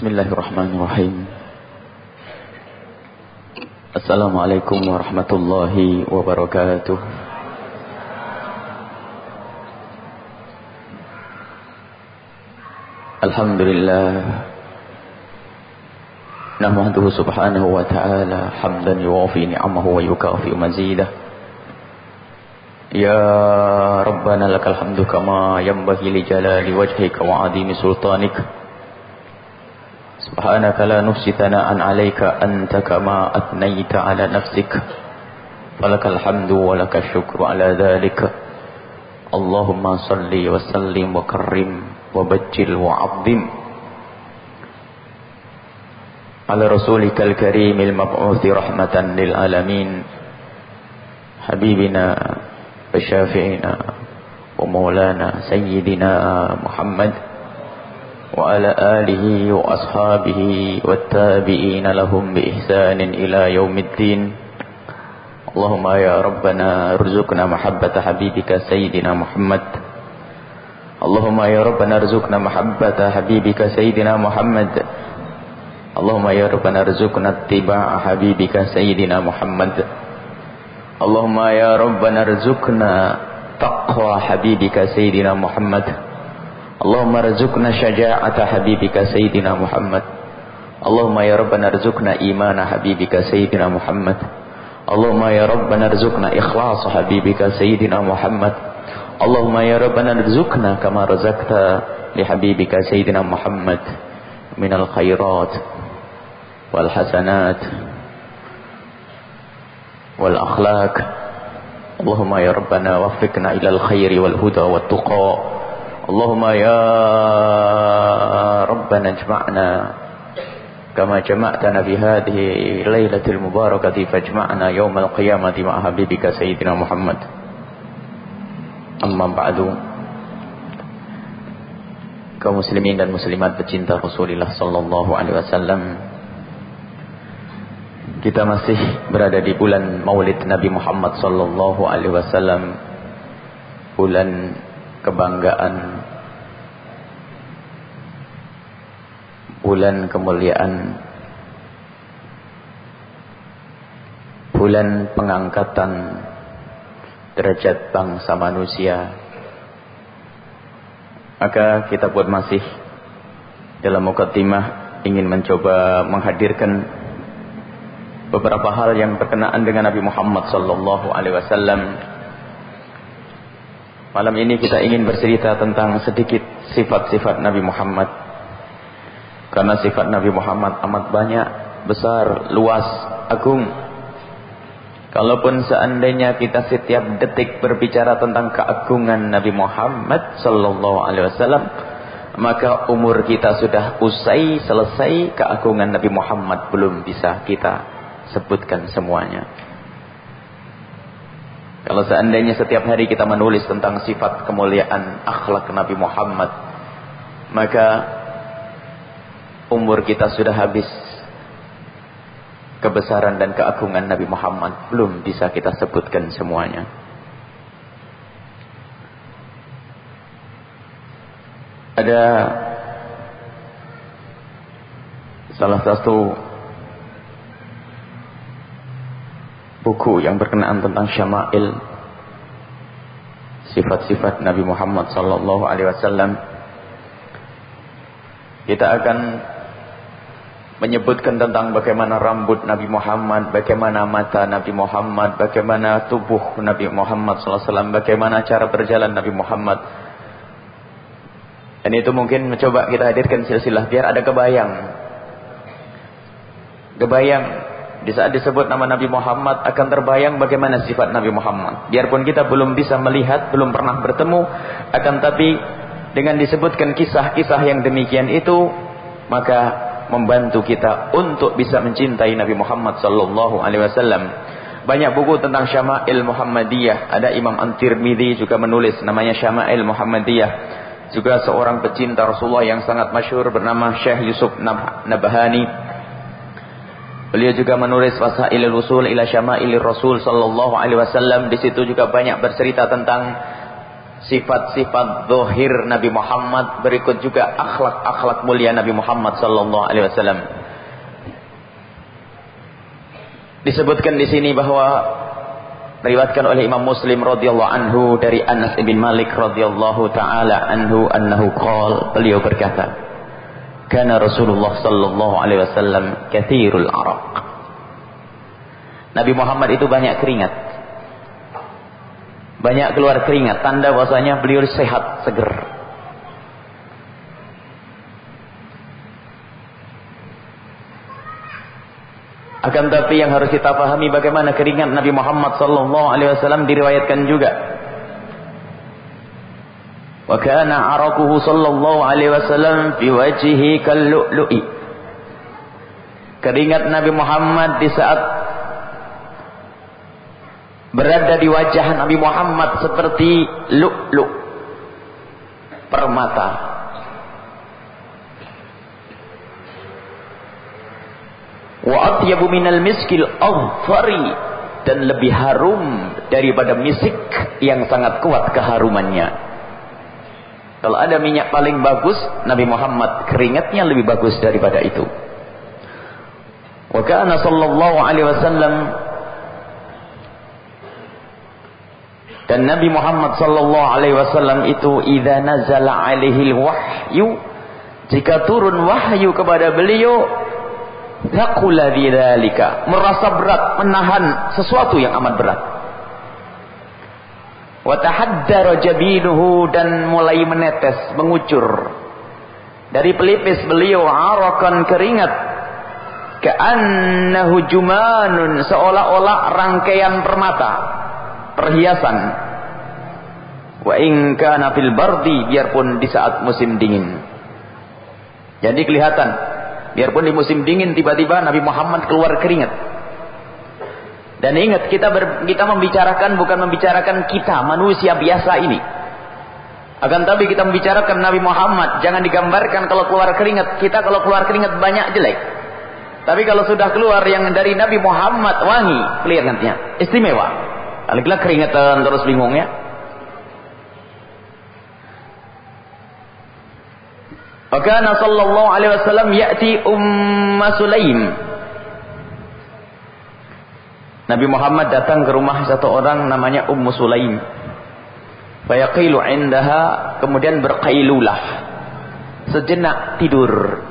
Bismillahirrahmanirrahim. Assalamualaikum warahmatullahi wabarakatuh. Alhamdulillah. Nahmaduhu subhanahu wa ta'ala hamdan yuwafi ni'amahu wa yukafi mazidah. Ya Rabbana lakal hamdu kama yanbaghi li jalali wajhika wa adimi sultanika. سبحانك لا نفسي ثناء عليك أنت كما أثنيت على نفسك. فلك الحمد ولك الشكر على ذلك. اللهم صل وسلم وكرم وبجل وعظم. على رسولك الكريم المبعوث رحمة للعالمين حبيبنا وشافعنا ومولانا سيدنا محمد. وعلى آله وأصحابه والتابعين لهم بإحسان إلى يوم الدين. اللهم يا ربنا ارزقنا محبة حبيبك سيدنا محمد. اللهم يا ربنا ارزقنا محبة حبيبك سيدنا محمد. اللهم يا ربنا ارزقنا اتباع حبيبك سيدنا محمد. اللهم يا ربنا ارزقنا تقوى حبيبك سيدنا محمد. اللهم ارزقنا شجاعة حبيبك سيدنا محمد اللهم يا ربنا ارزقنا إيمان حبيبك سيدنا محمد اللهم يا ربنا ارزقنا إخلاص حبيبك سيدنا محمد اللهم يا ربنا ارزقنا كما رزقت لحبيبك سيدنا محمد من الخيرات والحسنات والأخلاق اللهم يا ربنا وفقنا إلى الخير والهدى والتقى اللهم يا ربنا اجمعنا كما جمعتنا في هذه الليلة المباركة فاجمعنا يوم القيامة مع حبيبك سيدنا محمد أما بعد kaum muslimin dan muslimat pecinta Rasulullah sallallahu alaihi wasallam kita masih berada di bulan Maulid Nabi Muhammad sallallahu alaihi wasallam bulan kebanggaan bulan kemuliaan bulan pengangkatan derajat bangsa manusia. Maka kita pun masih dalam mukaddimah ingin mencoba menghadirkan beberapa hal yang berkenaan dengan Nabi Muhammad sallallahu alaihi wasallam Malam ini kita ingin bercerita tentang sedikit sifat-sifat Nabi Muhammad. Karena sifat Nabi Muhammad amat banyak, besar, luas, agung. Kalaupun seandainya kita setiap detik berbicara tentang keagungan Nabi Muhammad sallallahu alaihi wasallam, maka umur kita sudah usai selesai keagungan Nabi Muhammad belum bisa kita sebutkan semuanya. Kalau seandainya setiap hari kita menulis tentang sifat kemuliaan akhlak Nabi Muhammad, maka umur kita sudah habis. Kebesaran dan keagungan Nabi Muhammad belum bisa kita sebutkan semuanya. Ada salah satu buku yang berkenaan tentang syama'il sifat-sifat Nabi Muhammad sallallahu alaihi wasallam kita akan menyebutkan tentang bagaimana rambut Nabi Muhammad, bagaimana mata Nabi Muhammad, bagaimana tubuh Nabi Muhammad sallallahu alaihi wasallam, bagaimana cara berjalan Nabi Muhammad. Dan itu mungkin mencoba kita hadirkan silsilah biar ada kebayang. Kebayang di saat disebut nama Nabi Muhammad akan terbayang bagaimana sifat Nabi Muhammad. Biarpun kita belum bisa melihat, belum pernah bertemu, akan tapi dengan disebutkan kisah-kisah yang demikian itu, maka membantu kita untuk bisa mencintai Nabi Muhammad sallallahu alaihi wasallam. Banyak buku tentang Syama'il Muhammadiyah. Ada Imam An-Tirmidzi juga menulis namanya Syama'il Muhammadiyah. Juga seorang pecinta Rasulullah yang sangat masyhur bernama Syekh Yusuf Nabhani Beliau juga menulis Wasailul Usul ila Syama'il Rasul sallallahu alaihi wasallam. Di situ juga banyak bercerita tentang sifat-sifat zahir Nabi Muhammad, berikut juga akhlak-akhlak mulia Nabi Muhammad sallallahu alaihi wasallam. Disebutkan di sini bahwa diriwayatkan oleh Imam Muslim radhiyallahu anhu dari Anas bin Malik radhiyallahu taala anhu annahu qol beliau berkata kana Rasulullah sallallahu alaihi wasallam kathirul araq Nabi Muhammad itu banyak keringat. Banyak keluar keringat tanda bahwasanya beliau sehat seger. Akan tapi yang harus kita pahami bagaimana keringat Nabi Muhammad sallallahu alaihi wasallam diriwayatkan juga. Wa kana araquhu sallallahu alaihi wasallam fi wajhihi kallu'lu'i. Keringat Nabi Muhammad di saat berada di wajah Nabi Muhammad seperti lu'lu' permata. wa atyabu minal miskil awfari dan lebih harum daripada misik yang sangat kuat keharumannya kalau ada minyak paling bagus Nabi Muhammad keringatnya lebih bagus daripada itu wa sallallahu alaihi wasallam dan Nabi Muhammad sallallahu alaihi wasallam itu idza nazala alaihi wahyu jika turun wahyu kepada beliau Yaqula bidzalika, merasa berat menahan sesuatu yang amat berat. Dan mulai menetes, mengucur. Dari pelipis beliau arakan keringat. Ka'annahu jumanun seolah-olah rangkaian permata, perhiasan. Wa in kana fil bardi biarpun di saat musim dingin. Jadi kelihatan Biarpun di musim dingin tiba-tiba Nabi Muhammad keluar keringat. Dan ingat kita ber, kita membicarakan bukan membicarakan kita manusia biasa ini. Akan tapi kita membicarakan Nabi Muhammad, jangan digambarkan kalau keluar keringat, kita kalau keluar keringat banyak jelek. Tapi kalau sudah keluar yang dari Nabi Muhammad wangi, kelihatannya istimewa. Kalau keringatan terus bingung ya. Fakana sallallahu alaihi wasallam ya'ti Umma Sulaim. Nabi Muhammad datang ke rumah satu orang namanya Ummu Sulaim. Fayaqilu indaha kemudian berqailulah. Sejenak tidur.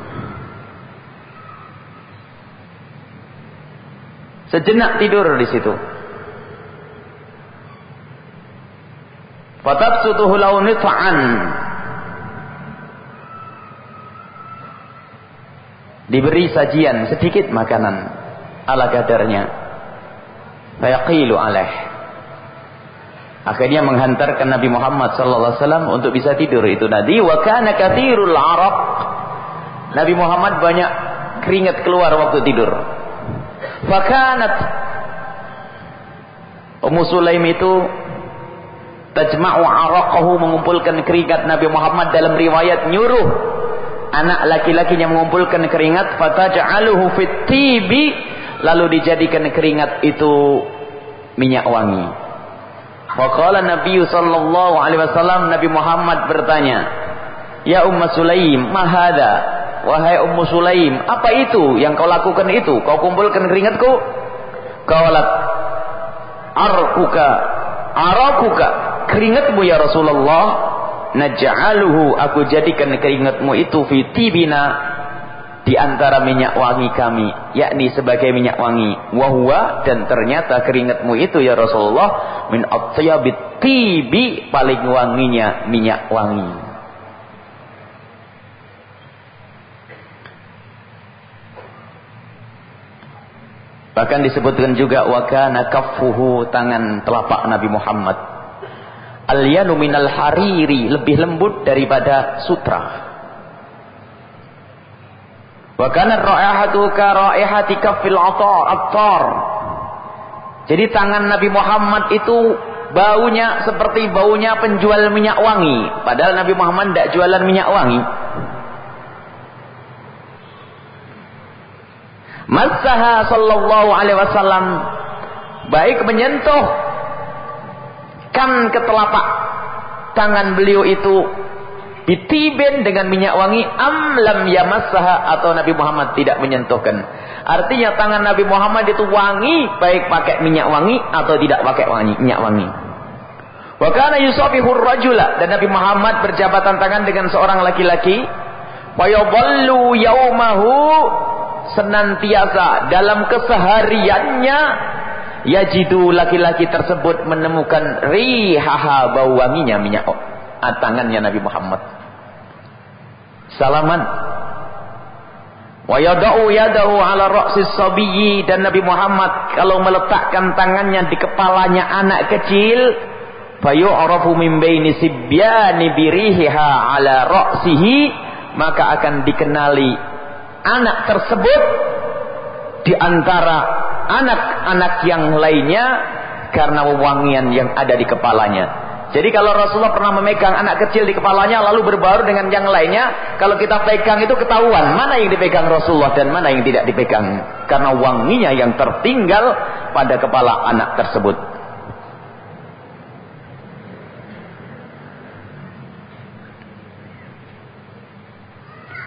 Sejenak tidur di situ. Fatabsutuhu lahu nitfa'an diberi sajian sedikit makanan ala kadarnya fayaqilu alaih. Akhirnya menghantarkan Nabi Muhammad sallallahu alaihi wasallam untuk bisa tidur. Itu tadi wa kana katsirul araq Nabi Muhammad banyak keringat keluar waktu tidur. Fakanat Ummu Sulaim itu tajma'u araqahu mengumpulkan keringat Nabi Muhammad dalam riwayat nyuruh anak laki-lakinya mengumpulkan keringat. Fataj'aluhu fit tibi lalu dijadikan keringat itu minyak wangi. Faqala Nabi sallallahu alaihi wasallam Nabi Muhammad bertanya, "Ya Ummu Sulaim, ma hada?" Wahai Ummu Sulaim, apa itu yang kau lakukan itu? Kau kumpulkan keringatku? Qalat, "Arkuka, arakuka." Keringatmu ya Rasulullah naj'aluhu aku jadikan keringatmu itu fitibina di antara minyak wangi kami yakni sebagai minyak wangi wahwa dan ternyata keringatmu itu ya Rasulullah min atyabit tibi paling wanginya minyak wangi Bahkan disebutkan juga wakana kaffuhu tangan telapak Nabi Muhammad Al-yanu minal hariri lebih lembut daripada sutra. Wa kana ra'ihatu ka ra'ihati kaffil attar. Jadi tangan Nabi Muhammad itu baunya seperti baunya penjual minyak wangi. Padahal Nabi Muhammad tidak jualan minyak wangi. Masaha sallallahu alaihi wasallam baik menyentuh kan ke telapak tangan beliau itu ditiben dengan minyak wangi am lam yamassaha atau Nabi Muhammad tidak menyentuhkan. Artinya tangan Nabi Muhammad itu wangi baik pakai minyak wangi atau tidak pakai wangi minyak wangi. Wa kana yusafihu rajula dan Nabi Muhammad berjabatan tangan dengan seorang laki-laki wa yadhallu yaumahu senantiasa dalam kesehariannya yajidu laki-laki tersebut menemukan rihaha bau wanginya minyak tangannya Nabi Muhammad. Salaman. Wa yada'u yadahu ala ra'sis sabiyyi dan Nabi Muhammad kalau meletakkan tangannya di kepalanya anak kecil fayu'rafu min baini sibyani birihiha ala ra'sihi maka akan dikenali anak tersebut di antara anak-anak yang lainnya karena wewangian yang ada di kepalanya jadi kalau Rasulullah pernah memegang anak kecil di kepalanya lalu berbaur dengan yang lainnya, kalau kita pegang itu ketahuan mana yang dipegang Rasulullah dan mana yang tidak dipegang. Karena wanginya yang tertinggal pada kepala anak tersebut.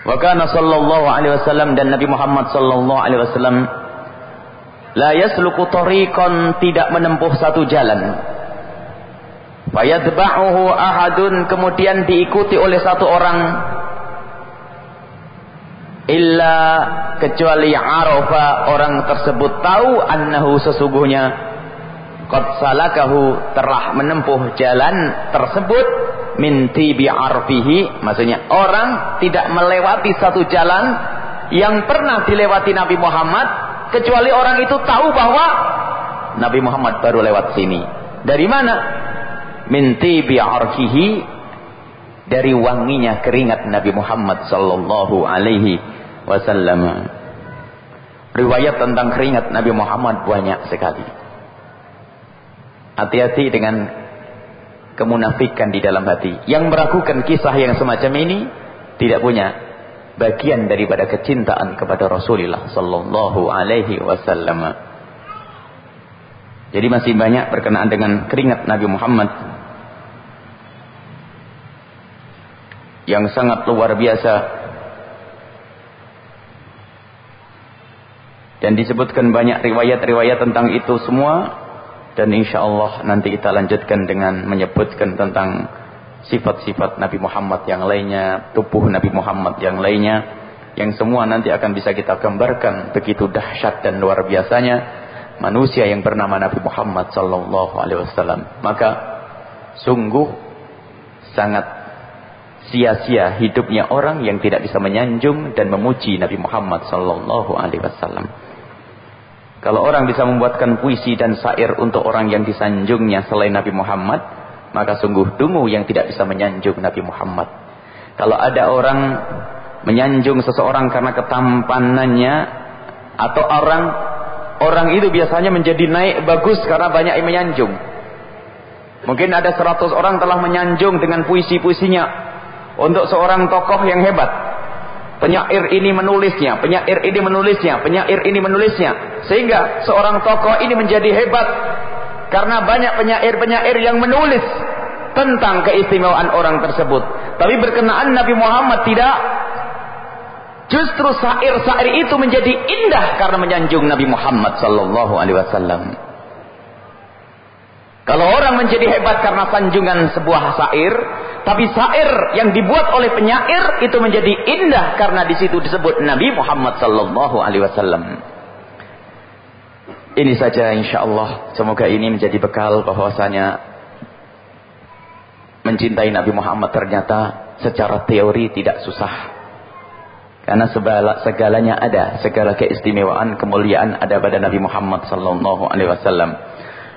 Wa kana sallallahu alaihi wasallam dan Nabi Muhammad sallallahu alaihi wasallam la yasluku tariqan tidak menempuh satu jalan Fayadba'uhu ahadun kemudian diikuti oleh satu orang. Illa kecuali arafa orang tersebut tahu annahu sesungguhnya. Qad salakahu telah menempuh jalan tersebut min tibi arfihi. Maksudnya orang tidak melewati satu jalan yang pernah dilewati Nabi Muhammad kecuali orang itu tahu bahwa Nabi Muhammad baru lewat sini. Dari mana minti bi'arkihi dari wanginya keringat Nabi Muhammad sallallahu alaihi wasallam. Riwayat tentang keringat Nabi Muhammad banyak sekali. Hati-hati dengan kemunafikan di dalam hati. Yang meragukan kisah yang semacam ini tidak punya bagian daripada kecintaan kepada Rasulullah sallallahu alaihi wasallam. Jadi masih banyak berkenaan dengan keringat Nabi Muhammad yang sangat luar biasa. Dan disebutkan banyak riwayat-riwayat tentang itu semua. Dan insya Allah nanti kita lanjutkan dengan menyebutkan tentang sifat-sifat Nabi Muhammad yang lainnya tubuh Nabi Muhammad yang lainnya yang semua nanti akan bisa kita gambarkan begitu dahsyat dan luar biasanya manusia yang bernama Nabi Muhammad sallallahu alaihi wasallam. Maka sungguh sangat sia-sia hidupnya orang yang tidak bisa menyanjung dan memuji Nabi Muhammad sallallahu alaihi wasallam. Kalau orang bisa membuatkan puisi dan syair untuk orang yang disanjungnya selain Nabi Muhammad, maka sungguh dungu yang tidak bisa menyanjung Nabi Muhammad. Kalau ada orang menyanjung seseorang karena ketampanannya atau orang orang itu biasanya menjadi naik bagus karena banyak yang menyanjung. Mungkin ada seratus orang telah menyanjung dengan puisi-puisinya untuk seorang tokoh yang hebat. Penyair ini menulisnya, penyair ini menulisnya, penyair ini menulisnya. Sehingga seorang tokoh ini menjadi hebat. Karena banyak penyair-penyair yang menulis tentang keistimewaan orang tersebut. Tapi berkenaan Nabi Muhammad tidak. Justru sair-sair itu menjadi indah karena menyanjung Nabi Muhammad sallallahu alaihi wasallam. Kalau orang menjadi hebat karena sanjungan sebuah sair, tapi syair yang dibuat oleh penyair itu menjadi indah karena di situ disebut Nabi Muhammad sallallahu alaihi wasallam. Ini saja insya Allah. Semoga ini menjadi bekal bahwasanya mencintai Nabi Muhammad ternyata secara teori tidak susah. Karena segala, segalanya ada, segala keistimewaan, kemuliaan ada pada Nabi Muhammad sallallahu alaihi wasallam.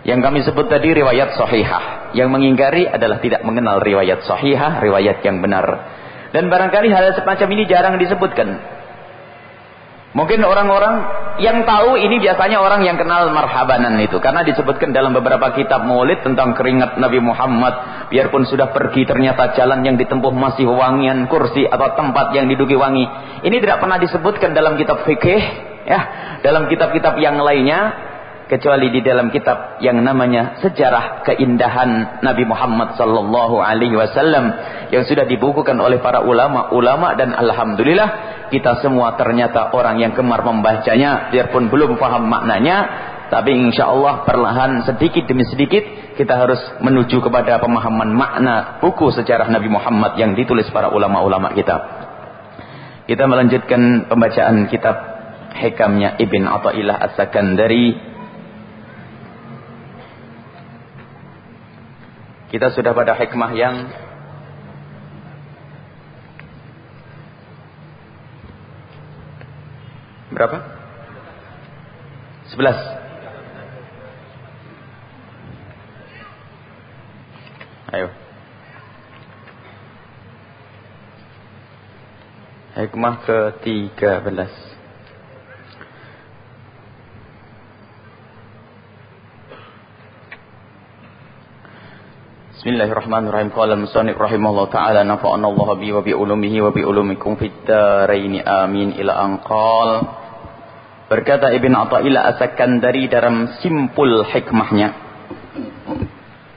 Yang kami sebut tadi riwayat sahihah. Yang mengingkari adalah tidak mengenal riwayat sahihah, riwayat yang benar. Dan barangkali hal semacam ini jarang disebutkan. Mungkin orang-orang yang tahu ini biasanya orang yang kenal marhabanan itu. Karena disebutkan dalam beberapa kitab maulid tentang keringat Nabi Muhammad. Biarpun sudah pergi ternyata jalan yang ditempuh masih wangian kursi atau tempat yang didugi wangi. Ini tidak pernah disebutkan dalam kitab fikih. ya Dalam kitab-kitab yang lainnya kecuali di dalam kitab yang namanya Sejarah Keindahan Nabi Muhammad sallallahu alaihi wasallam yang sudah dibukukan oleh para ulama-ulama dan alhamdulillah kita semua ternyata orang yang gemar membacanya biarpun belum paham maknanya tapi insya Allah perlahan sedikit demi sedikit kita harus menuju kepada pemahaman makna buku sejarah Nabi Muhammad yang ditulis para ulama-ulama kita. Kita melanjutkan pembacaan kitab Hikamnya Ibn Atta'illah As-Sakandari Kita sudah pada hikmah yang berapa? Sebelas. Ayo. Hikmah ke-13. Bismillahirrahmanirrahim. Qala al-musannif rahimahullah taala nafa'ana Allah bi wa bi ulumihi wa bi ulumikum fid dharain amin ila anqal. Berkata Ibn Athaillah As-Sakandari dalam simpul hikmahnya.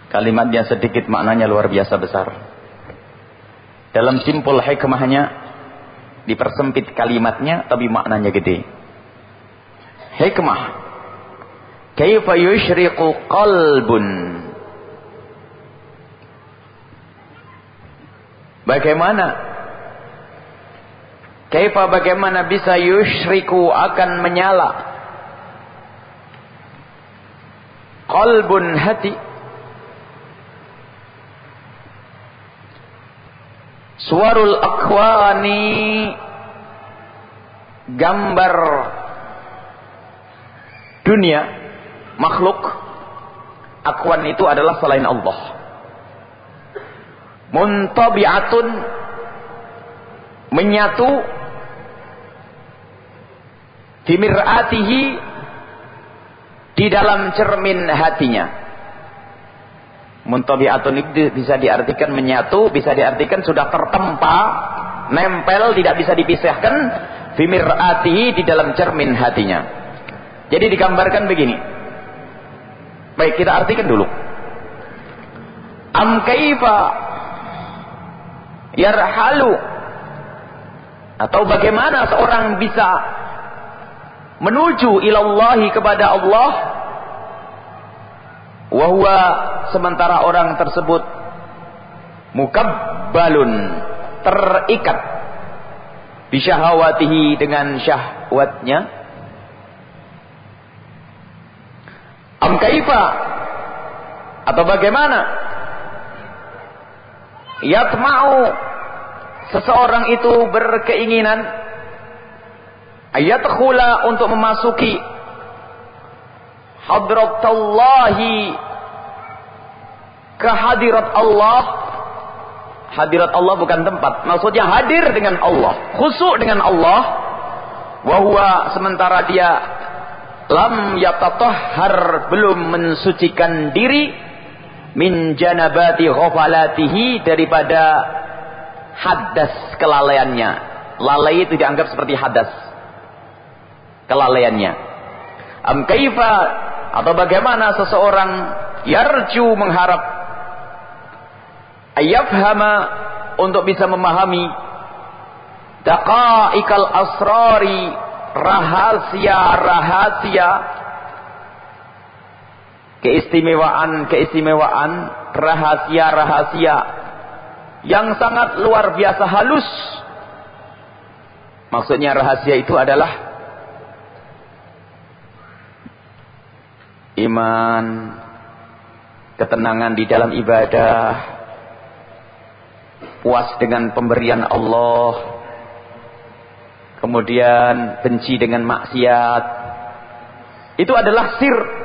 Kalimatnya sedikit maknanya luar biasa besar. Dalam simpul hikmahnya dipersempit kalimatnya tapi maknanya gede. Hikmah. Kaifa yushriqu qalbun Bagaimana? Kaifa bagaimana bisa yushriku akan menyala? Qalbun hati. Suarul akwani gambar dunia makhluk akwan itu adalah selain Allah muntabi'atun menyatu dimir'atihi di dalam cermin hatinya. Muntabi'atun itu bisa diartikan menyatu bisa diartikan sudah tertempa nempel tidak bisa dipisahkan bimir'atihi di dalam cermin hatinya. Jadi digambarkan begini. Baik kita artikan dulu. Am kaifa yarhalu. Atau bagaimana seorang bisa menuju ilallahi kepada Allah? Wahwa sementara orang tersebut mukabbalun terikat bisyahawatihi dengan syahwatnya. Am kaifa? Atau bagaimana? Yatma'u seseorang itu berkeinginan ayat khula untuk memasuki hadratallahi kehadirat Allah. Hadirat Allah bukan tempat. Maksudnya hadir dengan Allah. Khusuk dengan Allah. Bahwa sementara dia lam yatatahhar belum mensucikan diri min janabati ghafalatihi daripada hadas kelalaiannya. Lalai itu dianggap seperti hadas. Kelalaiannya. Am kaifa atau bagaimana seseorang yarju mengharap ayafhama untuk bisa memahami daqaikal asrari rahasia-rahasia keistimewaan-keistimewaan rahasia-rahasia yang sangat luar biasa halus. Maksudnya rahasia itu adalah iman, ketenangan di dalam ibadah, puas dengan pemberian Allah, kemudian benci dengan maksiat. Itu adalah sir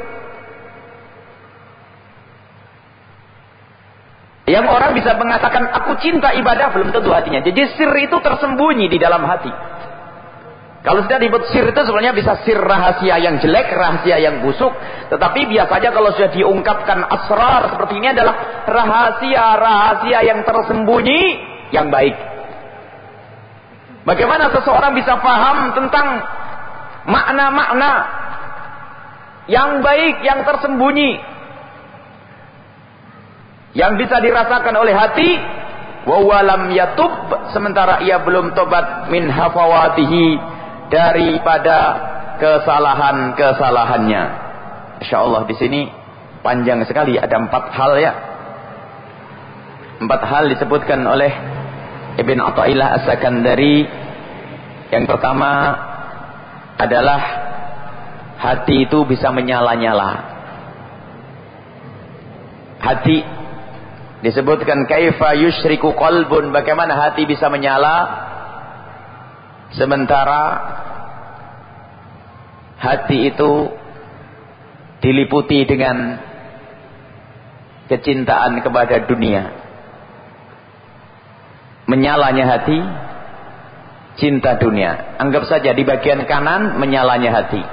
Yang orang bisa mengatakan aku cinta ibadah belum tentu hatinya. Jadi sir itu tersembunyi di dalam hati. Kalau sudah disebut sir itu sebenarnya bisa sir rahasia yang jelek, rahasia yang busuk. Tetapi biasanya kalau sudah diungkapkan asrar seperti ini adalah rahasia-rahasia yang tersembunyi yang baik. Bagaimana seseorang bisa paham tentang makna-makna yang baik, yang tersembunyi. Yang bisa dirasakan oleh hati. Wawalam yatub. Sementara ia belum tobat min hafawatihi. Daripada kesalahan-kesalahannya. Insya Allah di sini panjang sekali. Ada empat hal ya. Empat hal disebutkan oleh Ibn Atta'illah As-Sakandari. Yang pertama adalah hati itu bisa menyala-nyala. Hati disebutkan kaifa yusyriku qalbun bagaimana hati bisa menyala sementara hati itu diliputi dengan kecintaan kepada dunia. Menyalanya hati cinta dunia. Anggap saja di bagian kanan menyalanya hati.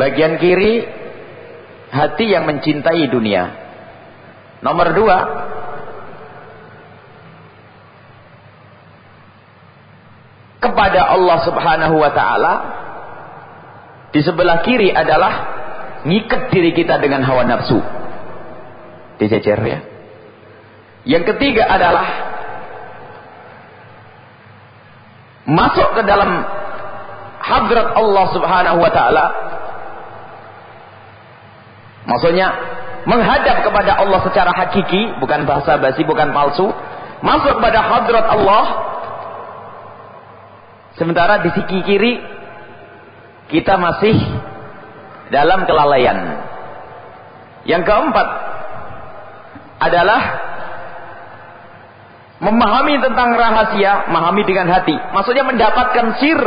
Bagian kiri hati yang mencintai dunia. Nomor dua kepada Allah Subhanahu wa taala di sebelah kiri adalah ngikat diri kita dengan hawa nafsu. Dijejer ya. Yang ketiga adalah masuk ke dalam hadrat Allah Subhanahu wa taala Maksudnya menghadap kepada Allah secara hakiki, bukan bahasa basi, bukan palsu. Masuk kepada hadrat Allah. Sementara di sisi kiri kita masih dalam kelalaian. Yang keempat adalah memahami tentang rahasia, memahami dengan hati. Maksudnya mendapatkan sir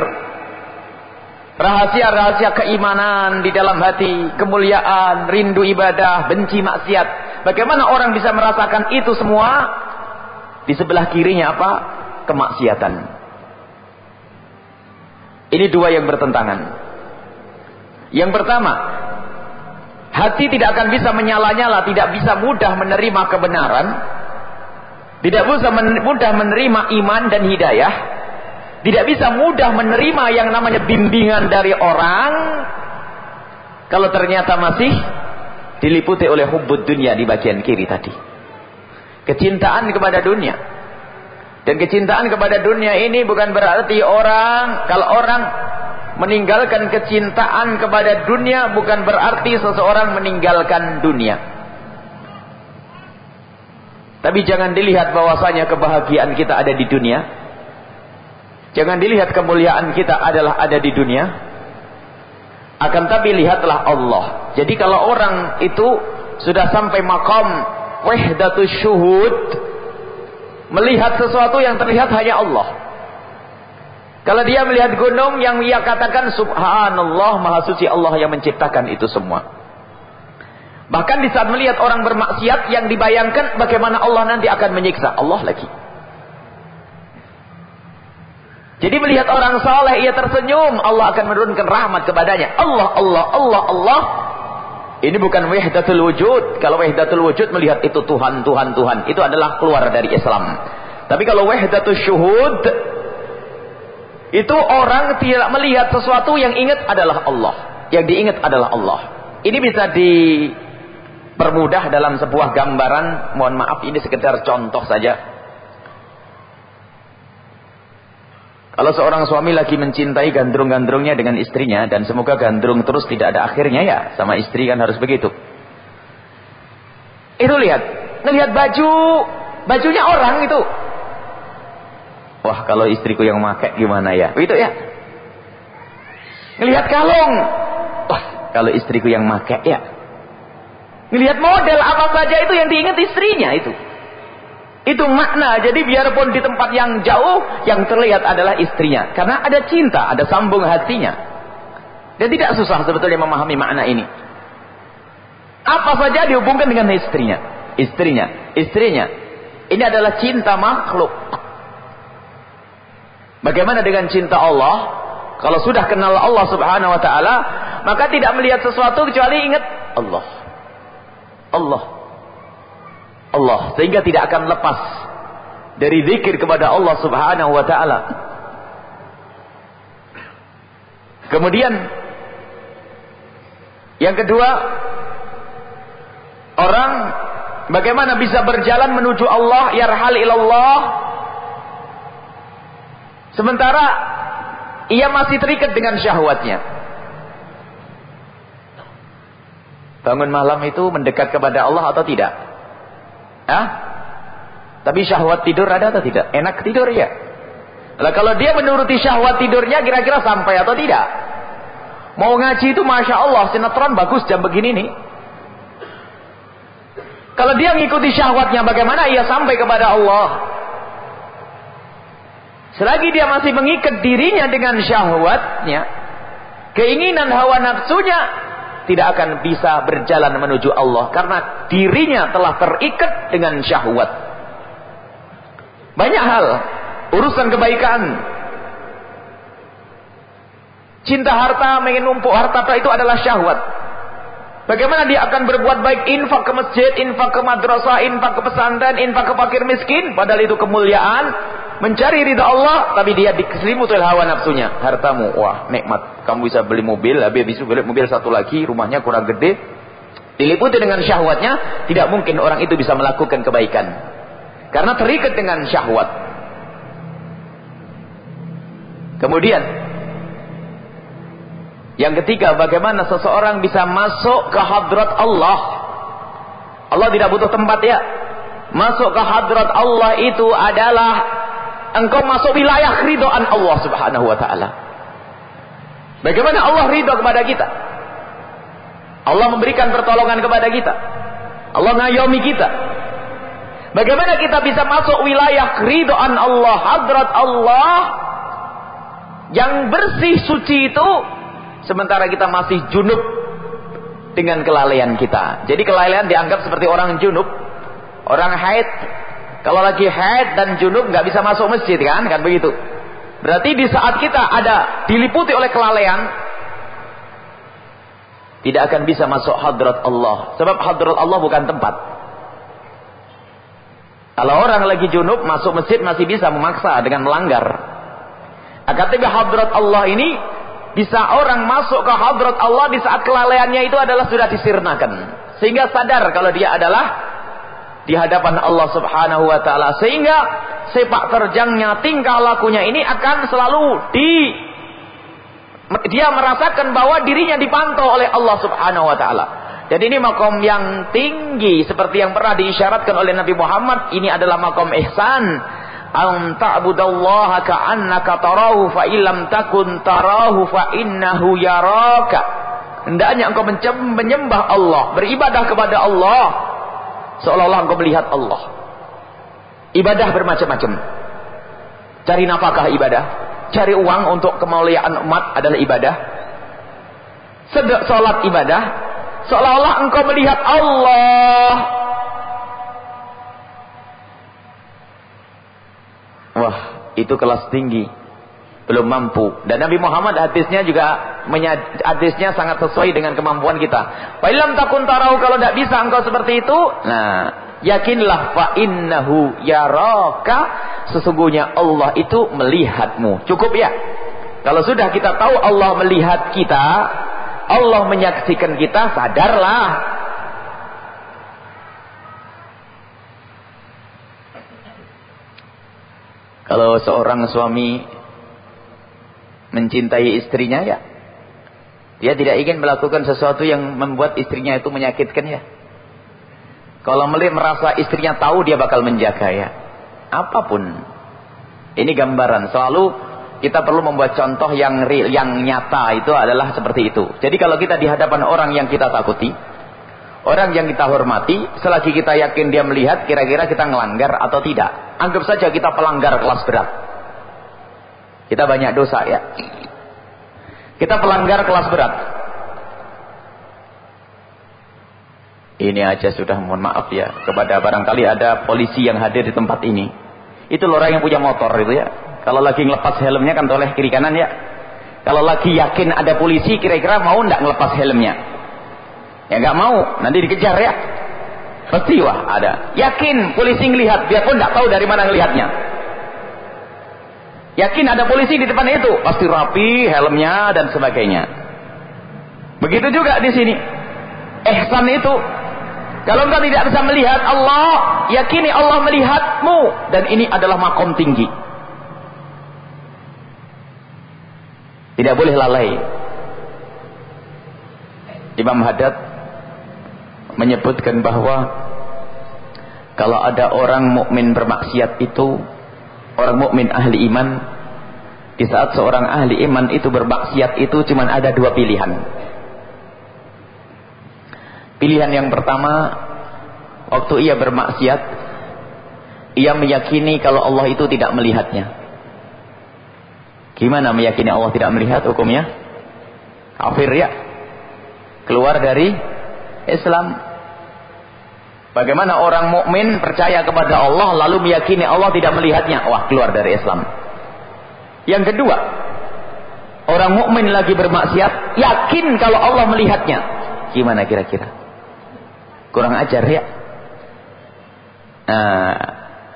Rahasia-rahasia keimanan di dalam hati, kemuliaan, rindu ibadah, benci maksiat. Bagaimana orang bisa merasakan itu semua? Di sebelah kirinya apa? Kemaksiatan. Ini dua yang bertentangan. Yang pertama, hati tidak akan bisa menyala-nyala, tidak bisa mudah menerima kebenaran, tidak bisa mudah menerima iman dan hidayah, tidak bisa mudah menerima yang namanya bimbingan dari orang kalau ternyata masih diliputi oleh hubbud dunia di bagian kiri tadi. Kecintaan kepada dunia. Dan kecintaan kepada dunia ini bukan berarti orang kalau orang meninggalkan kecintaan kepada dunia bukan berarti seseorang meninggalkan dunia. Tapi jangan dilihat bahwasanya kebahagiaan kita ada di dunia. Jangan dilihat kemuliaan kita adalah ada di dunia. Akan tapi lihatlah Allah. Jadi kalau orang itu sudah sampai makam wahdatus syuhud. Melihat sesuatu yang terlihat hanya Allah. Kalau dia melihat gunung yang ia katakan subhanallah maha suci Allah yang menciptakan itu semua. Bahkan di saat melihat orang bermaksiat yang dibayangkan bagaimana Allah nanti akan menyiksa Allah lagi. Jadi melihat orang saleh ia tersenyum, Allah akan menurunkan rahmat kepadanya. Allah, Allah, Allah, Allah. Ini bukan wahdatul wujud. Kalau wahdatul wujud melihat itu Tuhan, Tuhan, Tuhan, itu adalah keluar dari Islam. Tapi kalau wahdatul syuhud itu orang tidak melihat sesuatu yang ingat adalah Allah. Yang diingat adalah Allah. Ini bisa dipermudah dalam sebuah gambaran. Mohon maaf ini sekedar contoh saja. Kalau seorang suami lagi mencintai gandrung-gandrungnya dengan istrinya dan semoga gandrung terus tidak ada akhirnya ya sama istri kan harus begitu. Itu lihat, ngelihat baju, bajunya orang itu. Wah kalau istriku yang pakai gimana ya? Itu ya. Ngelihat kalung. Wah kalau istriku yang pakai ya. Ngelihat model apa saja itu yang diingat istrinya itu. Itu makna. Jadi biarpun di tempat yang jauh, yang terlihat adalah istrinya. Karena ada cinta, ada sambung hatinya. Dan tidak susah sebetulnya memahami makna ini. Apa saja dihubungkan dengan istrinya. Istrinya, istrinya. Ini adalah cinta makhluk. Bagaimana dengan cinta Allah? Kalau sudah kenal Allah subhanahu wa ta'ala, maka tidak melihat sesuatu kecuali ingat Allah. Allah. Allah sehingga tidak akan lepas dari zikir kepada Allah Subhanahu wa taala. Kemudian Yang kedua, orang bagaimana bisa berjalan menuju Allah, yarhal ilallah, sementara ia masih terikat dengan syahwatnya. Bangun malam itu mendekat kepada Allah atau tidak? Hah? Tapi syahwat tidur ada atau tidak? Enak tidur ya? Lah kalau dia menuruti syahwat tidurnya kira-kira sampai atau tidak? Mau ngaji itu Masya Allah sinetron bagus jam begini nih. Kalau dia mengikuti syahwatnya bagaimana ia sampai kepada Allah? Selagi dia masih mengikat dirinya dengan syahwatnya, keinginan hawa nafsunya tidak akan bisa berjalan menuju Allah karena dirinya telah terikat dengan syahwat. Banyak hal urusan kebaikan. Cinta harta, ingin numpuk harta itu adalah syahwat. Bagaimana dia akan berbuat baik? Infak ke masjid, infak ke madrasah, infak ke pesantren, infak ke fakir miskin, padahal itu kemuliaan, mencari ridha Allah tapi dia diselimut oleh hawa nafsunya. Hartamu wah nikmat. Kamu bisa beli mobil habis bisa beli mobil satu lagi rumahnya kurang gede. Diliputi dengan syahwatnya tidak mungkin orang itu bisa melakukan kebaikan. Karena terikat dengan syahwat. Kemudian yang ketiga bagaimana seseorang bisa masuk ke hadrat Allah Allah tidak butuh tempat ya masuk ke hadrat Allah itu adalah engkau masuk wilayah ridhoan Allah Subhanahu wa taala. Bagaimana Allah ridho kepada kita? Allah memberikan pertolongan kepada kita. Allah ngayomi kita. Bagaimana kita bisa masuk wilayah ridhoan Allah, hadrat Allah yang bersih suci itu sementara kita masih junub dengan kelalaian kita. Jadi kelalaian dianggap seperti orang junub, orang haid kalau lagi haid dan junub nggak bisa masuk masjid kan, kan begitu. Berarti di saat kita ada diliputi oleh kelalaian, tidak akan bisa masuk hadrat Allah. Sebab hadrat Allah bukan tempat. Kalau orang lagi junub masuk masjid masih bisa memaksa dengan melanggar. Akan tetapi hadrat Allah ini bisa orang masuk ke hadrat Allah di saat kelalaiannya itu adalah sudah disirnakan. Sehingga sadar kalau dia adalah di hadapan Allah Subhanahu wa taala sehingga sepak terjangnya tingkah lakunya ini akan selalu di dia merasakan bahwa dirinya dipantau oleh Allah Subhanahu wa taala. Jadi ini makom yang tinggi seperti yang pernah diisyaratkan oleh Nabi Muhammad, ini adalah makom ihsan. An ta'budallaha ka'annaka tarahu fa illam takun tarahu fa innahu yaraka. Hendaknya engkau menyembah Allah, beribadah kepada Allah Seolah-olah engkau melihat Allah. Ibadah bermacam-macam. Cari nafkah ibadah. Cari uang untuk kemuliaan umat adalah ibadah. Sedek sholat ibadah. Seolah-olah engkau melihat Allah. Wah, itu kelas tinggi. Belum mampu. Dan Nabi Muhammad hadisnya juga hadisnya sangat sesuai dengan kemampuan kita. Fa'ilam takun tarau kalau tidak bisa engkau seperti itu. Nah, yakinlah fa innahu yaraka sesungguhnya Allah itu melihatmu. Cukup ya? Kalau sudah kita tahu Allah melihat kita, Allah menyaksikan kita, sadarlah. Kalau seorang suami mencintai istrinya ya. Dia tidak ingin melakukan sesuatu yang membuat istrinya itu menyakitkan ya. Kalau melihat merasa istrinya tahu dia bakal menjaga ya. Apa pun. Ini gambaran. Selalu kita perlu membuat contoh yang real, yang nyata itu adalah seperti itu. Jadi kalau kita di hadapan orang yang kita takuti, orang yang kita hormati, selagi kita yakin dia melihat, kira-kira kita ngelanggar atau tidak. Anggap saja kita pelanggar kelas berat. Kita banyak dosa ya. Kita pelanggar kelas berat. Ini aja sudah mohon maaf ya kepada barangkali ada polisi yang hadir di tempat ini. Itu orang yang punya motor itu ya. Kalau lagi ngelepas helmnya kan toleh kiri kanan ya. Kalau lagi yakin ada polisi kira-kira mau ndak ngelepas helmnya? Ya nggak mau, nanti dikejar ya. Pasti wah ada. Yakin polisi ngelihat biarpun ndak tahu dari mana ngelihatnya. Yakin ada polisi di depan itu, pasti rapi, helmnya dan sebagainya. Begitu juga di sini. Ihsan itu kalau engkau tidak bisa melihat Allah, yakini Allah melihatmu dan ini adalah makom tinggi. Tidak boleh lalai. Imam Haddad menyebutkan bahwa kalau ada orang mukmin bermaksiat itu orang mukmin ahli iman di saat seorang ahli iman itu bermaksiat itu cuma ada dua pilihan. Pilihan yang pertama, waktu ia bermaksiat, ia meyakini kalau Allah itu tidak melihatnya. Gimana meyakini Allah tidak melihat hukumnya? Kafir ya. Keluar dari Islam. Bagaimana orang mukmin percaya kepada Allah lalu meyakini Allah tidak melihatnya? Wah, keluar dari Islam. Yang kedua, orang mukmin lagi bermaksiat, yakin kalau Allah melihatnya. Gimana kira-kira? Kurang ajar ya. Nah,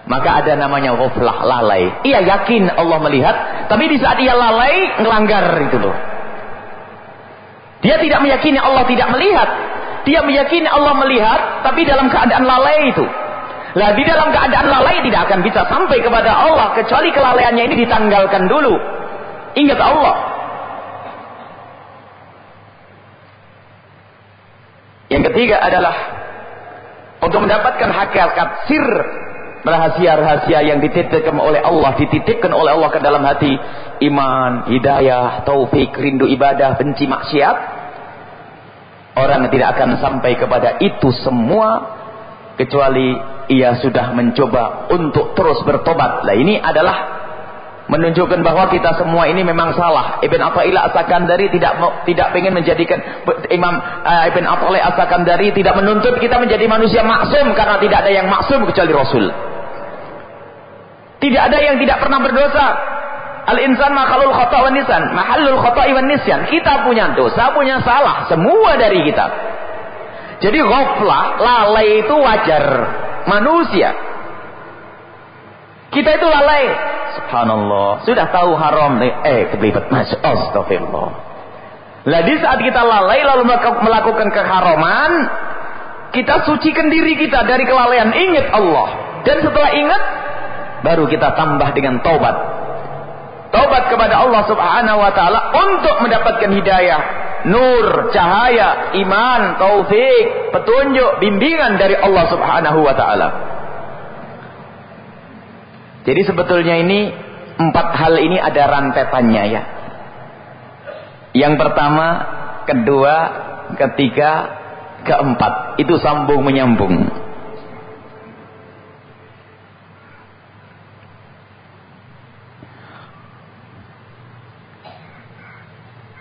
maka ada namanya ghaflah, lalai. Ia yakin Allah melihat, tapi di saat ia lalai, ngelanggar itu loh. Dia tidak meyakini Allah tidak melihat. Dia meyakini Allah melihat, tapi dalam keadaan lalai itu. Lah di dalam keadaan lalai tidak akan bisa sampai kepada Allah kecuali kelalaiannya ini ditanggalkan dulu. Ingat Allah. Yang ketiga adalah untuk mendapatkan hakikat sir rahasia-rahasia yang dititipkan oleh Allah, dititipkan oleh Allah ke dalam hati iman, hidayah, taufik, rindu ibadah, benci maksiat. Orang tidak akan sampai kepada itu semua kecuali ia sudah mencoba untuk terus bertobat. Lah ini adalah menunjukkan bahwa kita semua ini memang salah. Ibn Athaillah As-Sakandari tidak tidak ingin menjadikan Imam uh, Ibn Athaillah As-Sakandari tidak menuntut kita menjadi manusia maksum karena tidak ada yang maksum kecuali Rasul. Tidak ada yang tidak pernah berdosa. Al-insan makhlul khata' wa nisan, mahallul khata'i wa nisyan. Kita punya dosa, punya salah, semua dari kita. Jadi ghaflah, lalai itu wajar manusia. Kita itu lalai. Subhanallah. Sudah tahu haram. Eh, kebelibat. Masya Astagfirullah. Lah di saat kita lalai lalu melakukan keharaman, kita sucikan diri kita dari kelalaian. Ingat Allah. Dan setelah ingat, baru kita tambah dengan taubat. Taubat kepada Allah subhanahu wa ta'ala untuk mendapatkan hidayah. Nur, cahaya, iman, taufik, petunjuk, bimbingan dari Allah subhanahu wa ta'ala. Jadi sebetulnya ini, empat hal ini ada rantetannya ya. Yang pertama, kedua, ketiga, keempat. Itu sambung menyambung.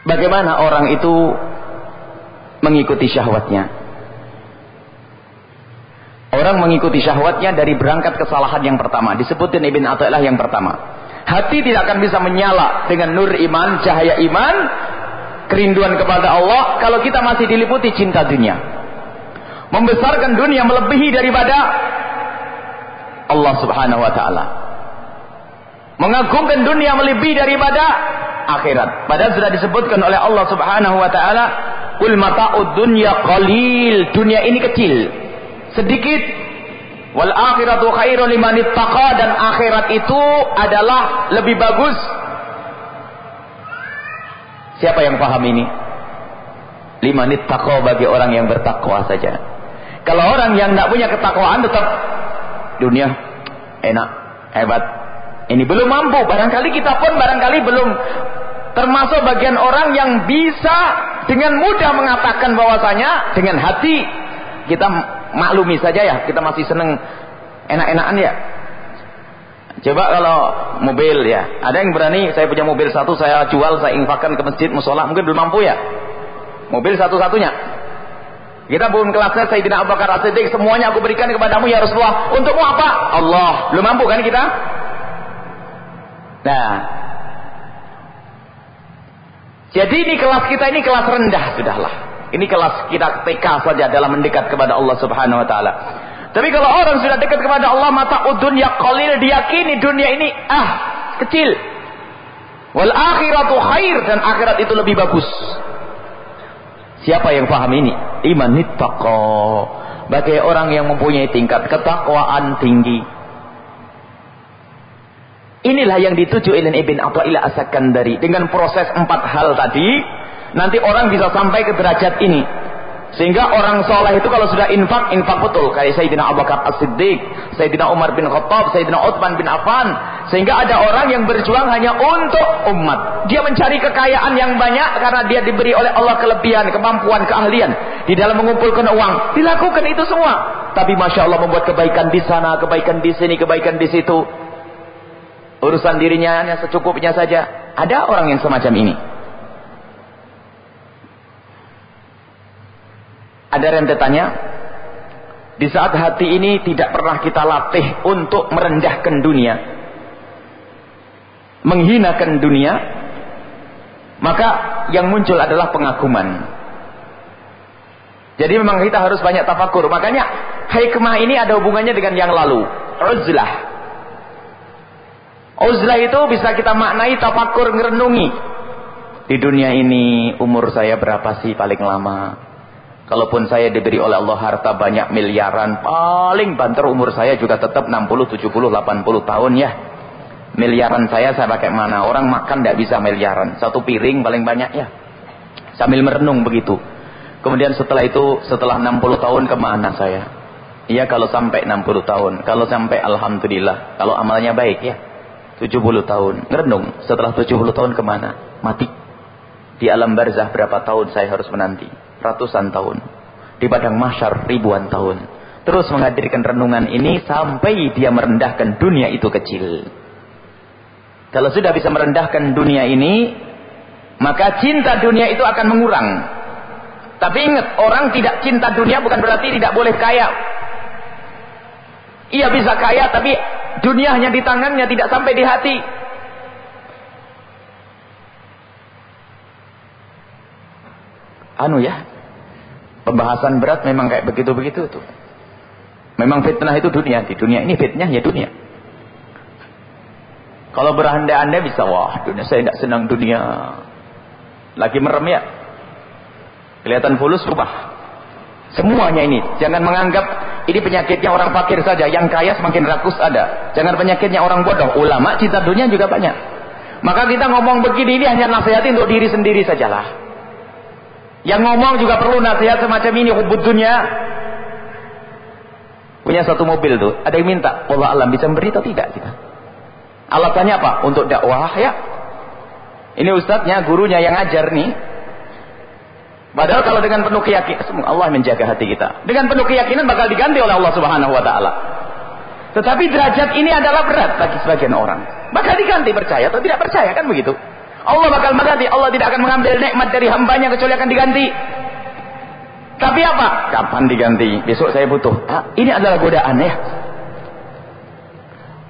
Bagaimana orang itu mengikuti syahwatnya? Orang mengikuti syahwatnya dari berangkat kesalahan yang pertama. Disebutkan Ibn Atta'illah yang pertama. Hati tidak akan bisa menyala dengan nur iman, cahaya iman, kerinduan kepada Allah kalau kita masih diliputi cinta dunia. Membesarkan dunia melebihi daripada Allah Subhanahu wa taala. Mengagungkan dunia melebihi daripada akhirat. Padahal sudah disebutkan oleh Allah Subhanahu wa taala, "Qul mata'ud dunya qalil." Dunia ini kecil, sedikit. Wal akhiratu khairun liman ittaqa dan akhirat itu adalah lebih bagus. Siapa yang paham ini? Liman ittaqa bagi orang yang bertakwa saja. Kalau orang yang tidak punya ketakwaan tetap dunia enak, hebat, ini belum mampu. Barangkali kita pun barangkali belum termasuk bagian orang yang bisa dengan mudah mengatakan bahwasanya dengan hati kita maklumi saja ya, kita masih seneng enak-enakan ya. Coba kalau mobil ya, ada yang berani saya punya mobil satu saya jual, saya infakkan ke masjid musola, mungkin belum mampu ya. Mobil satu-satunya. Kita belum kelasnya Sayyidina Abu Bakar As-Siddiq, semuanya aku berikan kepadamu ya Rasulullah. Untukmu apa? Allah. Belum mampu kan kita? Nah, jadi ini kelas kita ini kelas rendah sudahlah. Ini kelas kita TK saja dalam mendekat kepada Allah Subhanahu wa taala. Tapi kalau orang sudah dekat kepada Allah mata ya qalil diyakini dunia ini ah kecil. Wal akhiratu khair dan akhirat itu lebih bagus. Siapa yang paham ini? Iman nittaqo. Bagi orang yang mempunyai tingkat ketakwaan tinggi. Inilah yang dituju oleh Ibn Atta'illah As-Sakandari. Dengan proses empat hal tadi, nanti orang bisa sampai ke derajat ini. Sehingga orang soleh itu kalau sudah infak, infak betul. Kayak Sayyidina Abu Bakar As-Siddiq, Sayyidina Umar bin Khattab, Sayyidina Uthman bin Affan. Sehingga ada orang yang berjuang hanya untuk umat. Dia mencari kekayaan yang banyak karena dia diberi oleh Allah kelebihan, kemampuan, keahlian. Di dalam mengumpulkan uang. Dilakukan itu semua. Tapi Masya Allah membuat kebaikan di sana, kebaikan di sini, kebaikan di situ. Urusan dirinya hanya secukupnya saja. Ada orang yang semacam ini. Ada rentetannya. Di saat hati ini tidak pernah kita latih untuk merendahkan dunia. Menghinakan dunia. Maka yang muncul adalah pengaguman. Jadi memang kita harus banyak tafakur. Makanya hikmah ini ada hubungannya dengan yang lalu. Uzlah. Uzlah itu bisa kita maknai tafakur ngerenungi. Di dunia ini umur saya berapa sih paling lama? Kalaupun saya diberi oleh Allah harta banyak miliaran, paling banter umur saya juga tetap 60, 70, 80 tahun ya. Miliaran saya saya pakai mana? Orang makan tidak bisa miliaran. Satu piring paling banyak ya. Sambil merenung begitu. Kemudian setelah itu, setelah 60 tahun ke mana saya? Iya kalau sampai 60 tahun. Kalau sampai Alhamdulillah. Kalau amalnya baik ya. 70 tahun. Merenung. Setelah 70 tahun ke mana? Mati. Di alam barzah berapa tahun saya harus menanti? ratusan tahun. Di padang mahsyar ribuan tahun. Terus menghadirkan renungan ini sampai dia merendahkan dunia itu kecil. Kalau sudah bisa merendahkan dunia ini, maka cinta dunia itu akan mengurang. Tapi ingat, orang tidak cinta dunia bukan berarti tidak boleh kaya. Ia bisa kaya, tapi dunia hanya di tangannya, tidak sampai di hati. anu ya pembahasan berat memang kayak begitu-begitu tuh. Memang fitnah itu dunia di dunia ini fitnah ya dunia. Kalau berandai-andai bisa wah dunia saya tidak senang dunia. Lagi merem ya. Kelihatan fulus rubah. Semuanya ini jangan menganggap ini penyakitnya orang fakir saja yang kaya semakin rakus ada jangan penyakitnya orang bodoh ulama cinta dunia juga banyak maka kita ngomong begini ini hanya nasihati untuk diri sendiri sajalah yang ngomong juga perlu nasihat semacam ini hubud dunia. Punya satu mobil tuh, ada yang minta, Allah alam bisa memberi atau tidak kita? Alasannya apa? Untuk dakwah ya. Ini ustadznya, gurunya yang ajar nih. Padahal kalau dengan penuh keyakinan, Allah menjaga hati kita. Dengan penuh keyakinan bakal diganti oleh Allah Subhanahu wa taala. Tetapi derajat ini adalah berat bagi sebagian orang. Bakal diganti percaya atau tidak percaya kan begitu? Allah bakal mengganti. Allah tidak akan mengambil nikmat dari hambanya kecuali akan diganti. Tapi apa? Kapan diganti? Besok saya butuh. Ah, ini adalah godaan ya.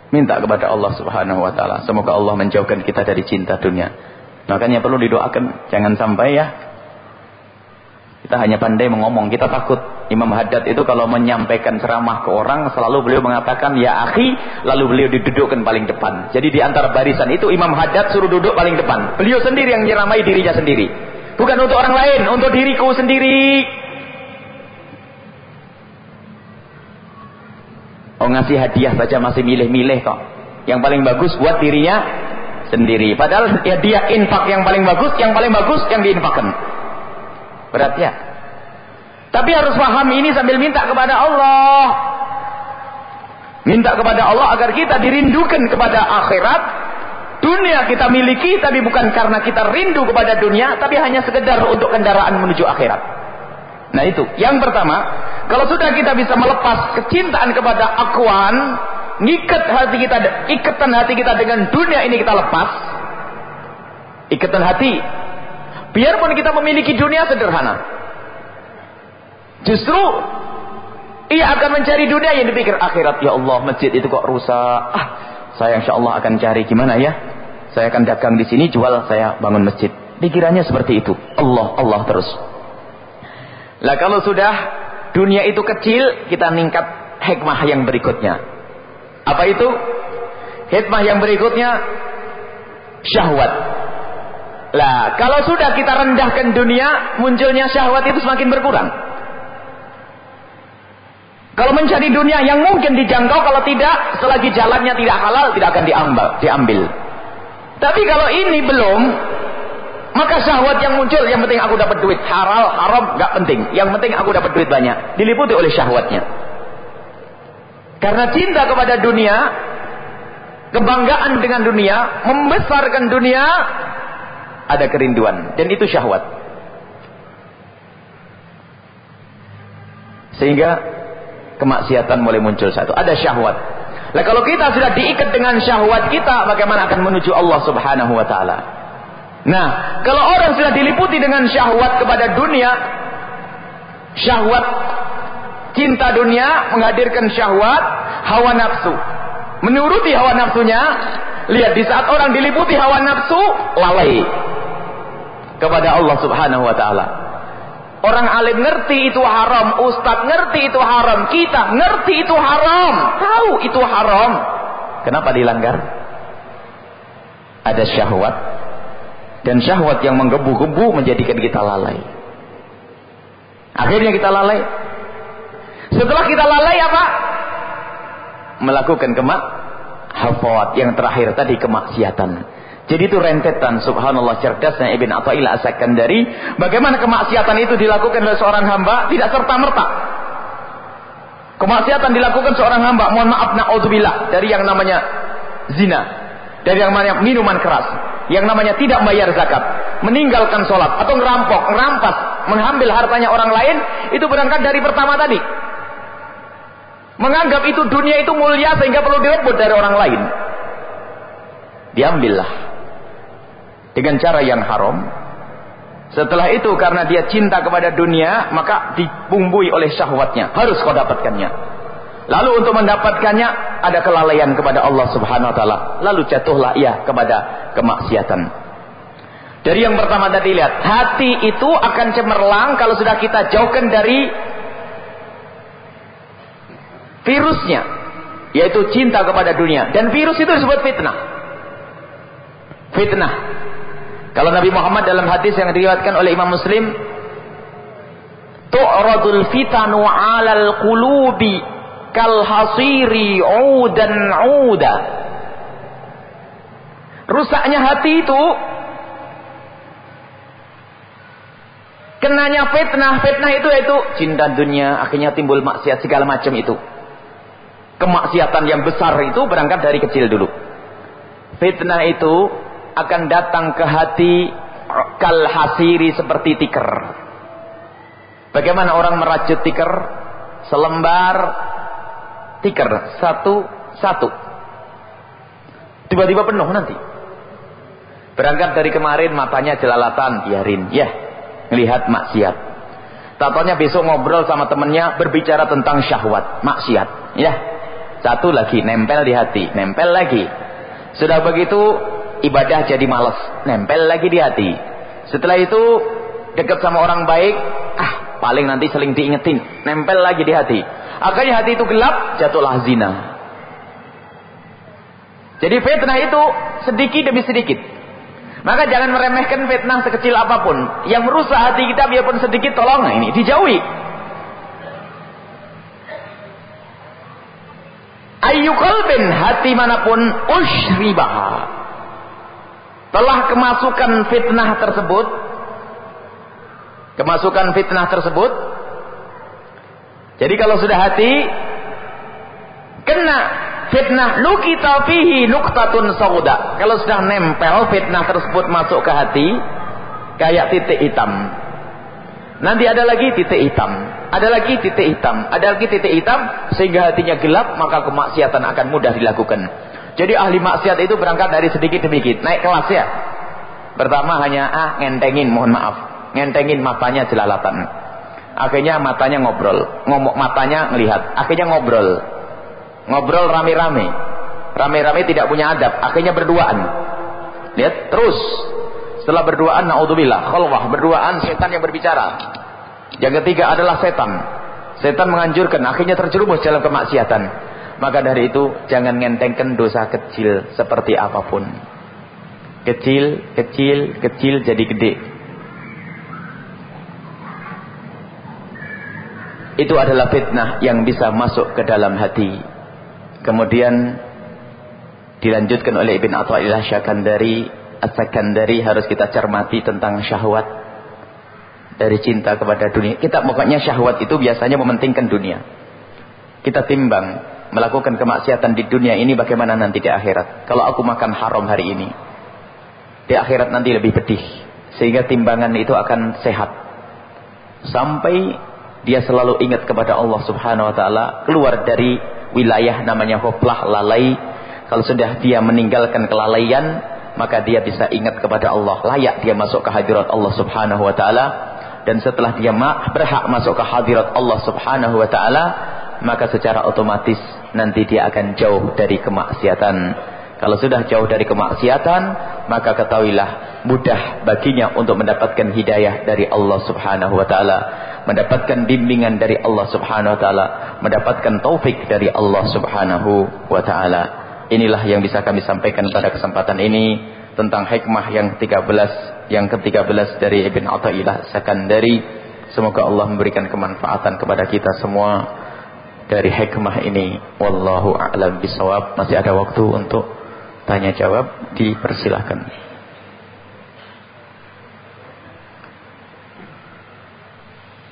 Minta kepada Allah subhanahu wa ta'ala. Semoga Allah menjauhkan kita dari cinta dunia. Makanya perlu didoakan. Jangan sampai ya kita hanya pandai mengomong, kita takut. Imam Haddad itu kalau menyampaikan ceramah ke orang, selalu beliau mengatakan, ya akhi, lalu beliau didudukkan paling depan. Jadi di antara barisan itu, Imam Haddad suruh duduk paling depan. Beliau sendiri yang menyeramai dirinya sendiri. Bukan untuk orang lain, untuk diriku sendiri. Oh ngasih hadiah saja masih milih-milih kok. Yang paling bagus buat dirinya sendiri. Padahal ya dia infak yang paling bagus, yang paling bagus yang diinfakkan. Berat ya. Tapi harus paham ini sambil minta kepada Allah. Minta kepada Allah agar kita dirindukan kepada akhirat. Dunia kita miliki tapi bukan karena kita rindu kepada dunia tapi hanya sekedar untuk kendaraan menuju akhirat. Nah itu. Yang pertama, kalau sudah kita bisa melepas kecintaan kepada akuan, ngikat hati kita, ikatan hati kita dengan dunia ini kita lepas. Ikatan hati Biarpun kita memiliki dunia sederhana. Justru ia akan mencari dunia yang dipikir akhirat. Ya Allah, masjid itu kok rusak. Ah, saya insya Allah akan cari gimana ya? Saya akan dagang di sini, jual, saya bangun masjid. Pikirannya seperti itu. Allah, Allah terus. Lah kalau sudah dunia itu kecil, kita meningkat hikmah yang berikutnya. Apa itu? Hikmah yang berikutnya syahwat. Lah, kalau sudah kita rendahkan dunia, munculnya syahwat itu semakin berkurang. Kalau mencari dunia yang mungkin dijangkau, kalau tidak, selagi jalannya tidak halal, tidak akan diambil. diambil. Tapi kalau ini belum, maka syahwat yang muncul, yang penting aku dapat duit. Halal, haram, gak penting. Yang penting aku dapat duit banyak. Diliputi oleh syahwatnya. Karena cinta kepada dunia, kebanggaan dengan dunia, membesarkan dunia, ada kerinduan dan itu syahwat. Sehingga kemaksiatan mulai muncul satu. Ada syahwat. Nah kalau kita sudah diikat dengan syahwat kita, bagaimana akan menuju Allah Subhanahu wa taala? Nah, kalau orang sudah diliputi dengan syahwat kepada dunia, syahwat cinta dunia menghadirkan syahwat hawa nafsu. Menuruti hawa nafsunya, lihat di saat orang diliputi hawa nafsu, lalai kepada Allah Subhanahu wa taala. Orang alim ngerti itu haram, ustaz ngerti itu haram, kita ngerti itu haram, tahu itu haram. Kenapa dilanggar? Ada syahwat dan syahwat yang menggebu-gebu menjadikan kita lalai. Akhirnya kita lalai. Setelah kita lalai apa? Melakukan kemak hafawat yang terakhir tadi kemaksiatan. Jadi itu rentetan subhanallah cerdasnya Ibn Atta'illah As-Sakandari. Bagaimana kemaksiatan itu dilakukan oleh seorang hamba tidak serta-merta. Kemaksiatan dilakukan seorang hamba, mohon maaf na'udzubillah dari yang namanya zina, dari yang namanya minuman keras, yang namanya tidak bayar zakat, meninggalkan sholat atau ngerampok, ngerampas, mengambil hartanya orang lain, itu berangkat dari pertama tadi. Menganggap itu dunia itu mulia sehingga perlu direbut dari orang lain. Diambillah dengan cara yang haram. Setelah itu karena dia cinta kepada dunia, maka dibumbui oleh syahwatnya. Harus kau dapatkannya. Lalu untuk mendapatkannya ada kelalaian kepada Allah Subhanahu wa taala. Lalu jatuhlah ia kepada kemaksiatan. Dari yang pertama tadi lihat, hati itu akan cemerlang kalau sudah kita jauhkan dari virusnya, yaitu cinta kepada dunia. Dan virus itu disebut fitnah. Fitnah. Kalau Nabi Muhammad dalam hadis yang diriwayatkan oleh Imam Muslim, tu'radul fitanu 'alal qulubi kal hasiri 'udan 'uda. Rusaknya hati itu kenanya fitnah, fitnah itu yaitu cinta dunia, akhirnya timbul maksiat segala macam itu. Kemaksiatan yang besar itu berangkat dari kecil dulu. Fitnah itu akan datang ke hati kal hasiri seperti tikar. Bagaimana orang merajut tikar? Selembar tikar satu-satu. Tiba-tiba penuh nanti. Berangkat dari kemarin matanya jelalatan, biarin. Ya, melihat maksiat. Tatanya besok ngobrol sama temennya berbicara tentang syahwat, maksiat. Ya, satu lagi nempel di hati, nempel lagi. Sudah begitu ibadah jadi malas, nempel lagi di hati. Setelah itu dekat sama orang baik, ah paling nanti seling diingetin, nempel lagi di hati. Akhirnya hati itu gelap, jatuhlah zina. Jadi fitnah itu sedikit demi sedikit. Maka jangan meremehkan fitnah sekecil apa pun. Yang merusak hati kita biarpun sedikit, tolong nah ini dijauhi. Ayu kalbin hati mana pun ushribaha telah kemasukan fitnah tersebut. Kemasukan fitnah tersebut. Jadi kalau sudah hati kena fitnah lukita fihi nuktatun sauda. Kalau sudah nempel fitnah tersebut masuk ke hati kayak titik hitam. Nanti ada lagi titik hitam ada lagi titik hitam ada lagi titik hitam sehingga hatinya gelap maka kemaksiatan akan mudah dilakukan jadi ahli maksiat itu berangkat dari sedikit demi sedikit, naik kelas ya. Pertama hanya ah ngentengin, mohon maaf, ngentengin matanya jelalatan. Akhirnya matanya ngobrol, ngomong matanya ngelihat. Akhirnya ngobrol, ngobrol rame-rame, rame-rame tidak punya adab. Akhirnya berduaan. Lihat terus. Setelah berduaan, naudzubillah, khalwah, berduaan setan yang berbicara. Yang ketiga adalah setan. Setan menganjurkan, akhirnya terjerumus dalam kemaksiatan. Maka dari itu jangan ngentengkan dosa kecil seperti apa pun. Kecil, kecil, kecil jadi gede. Itu adalah fitnah yang bisa masuk ke dalam hati. Kemudian dilanjutkan oleh Ibn Atta'illah Syakandari As-Sakandari harus kita cermati tentang syahwat dari cinta kepada dunia. Kita pokoknya syahwat itu biasanya mementingkan dunia. Kita timbang melakukan kemaksiatan di dunia ini bagaimana nanti di akhirat. Kalau aku makan haram hari ini, di akhirat nanti lebih pedih. Sehingga timbangan itu akan sehat. Sampai dia selalu ingat kepada Allah Subhanahu wa taala, keluar dari wilayah namanya hoplah lalai. Kalau sudah dia meninggalkan kelalaian, maka dia bisa ingat kepada Allah. Layak dia masuk ke hadirat Allah Subhanahu wa taala dan setelah dia berhak masuk ke hadirat Allah Subhanahu wa taala, maka secara otomatis nanti dia akan jauh dari kemaksiatan. Kalau sudah jauh dari kemaksiatan, maka ketahuilah mudah baginya untuk mendapatkan hidayah dari Allah Subhanahu wa taala, mendapatkan bimbingan dari Allah Subhanahu wa taala, mendapatkan taufik dari Allah Subhanahu wa taala. Inilah yang bisa kami sampaikan pada kesempatan ini tentang hikmah yang 13 yang ke-13 dari Ibn Athaillah Sakandari. Semoga Allah memberikan kemanfaatan kepada kita semua dari hikmah ini. Wallahu a'lam bisawab. Masih ada waktu untuk tanya jawab, dipersilahkan.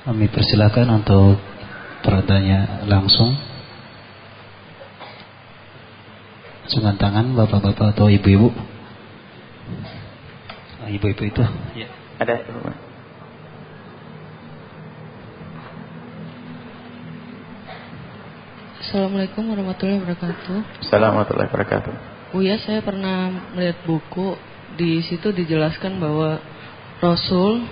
Kami persilakan untuk bertanya langsung. Sungan tangan bapak-bapak atau ibu-ibu. Ah, ibu-ibu itu. Ya. Ada. Assalamualaikum warahmatullahi wabarakatuh. Assalamualaikum warahmatullahi wabarakatuh. ya saya pernah melihat buku di situ dijelaskan bahwa Rasul,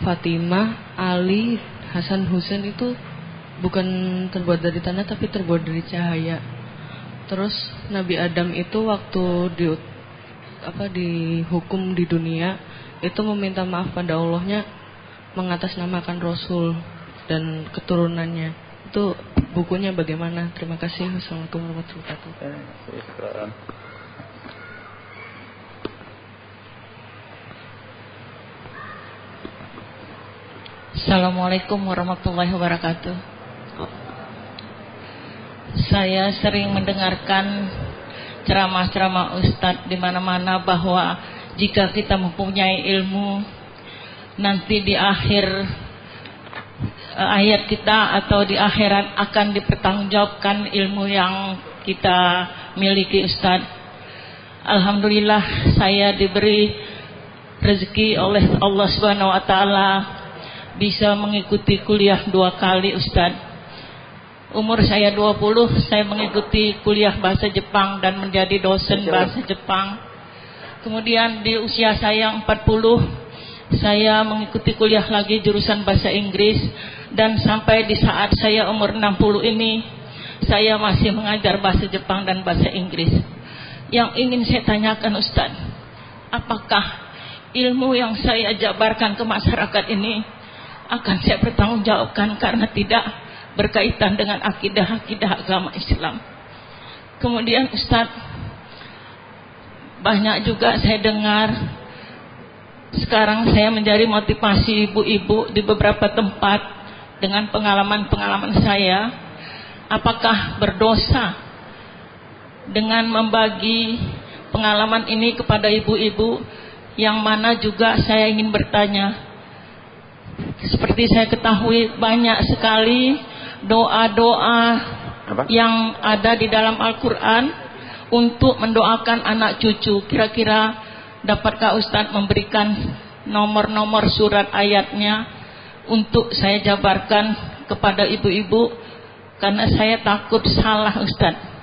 Fatimah, Ali, Hasan Husain itu bukan terbuat dari tanah tapi terbuat dari cahaya. Terus Nabi Adam itu waktu di apa dihukum di dunia itu meminta maaf pada Allahnya mengatasnamakan Rasul dan keturunannya. Itu bukunya bagaimana? Terima kasih. Wassalamualaikum warahmatullahi wabarakatuh. Assalamualaikum warahmatullahi wabarakatuh saya sering mendengarkan ceramah-ceramah Ustadz di mana-mana bahwa jika kita mempunyai ilmu nanti di akhir ayat kita atau di akhirat akan dipertanggungjawabkan ilmu yang kita miliki Ustadz. Alhamdulillah saya diberi rezeki oleh Allah Subhanahu wa taala bisa mengikuti kuliah dua kali Ustadz Umur saya 20, saya mengikuti kuliah bahasa Jepang dan menjadi dosen bahasa Jepang. Kemudian di usia saya 40, saya mengikuti kuliah lagi jurusan bahasa Inggris dan sampai di saat saya umur 60 ini saya masih mengajar bahasa Jepang dan bahasa Inggris. Yang ingin saya tanyakan Ustaz, apakah ilmu yang saya jabarkan ke masyarakat ini akan saya pertanggungjawabkan karena tidak berkaitan dengan akidah-akidah agama Islam. Kemudian Ustadz, banyak juga saya dengar sekarang saya menjadi motivasi ibu-ibu di beberapa tempat dengan pengalaman-pengalaman saya. Apakah berdosa dengan membagi pengalaman ini kepada ibu-ibu yang mana juga saya ingin bertanya. Seperti saya ketahui banyak sekali doa-doa yang ada di dalam Al-Quran untuk mendoakan anak cucu. Kira-kira dapatkah Ustadz memberikan nomor-nomor surat ayatnya untuk saya jabarkan kepada ibu-ibu karena saya takut salah Ustadz.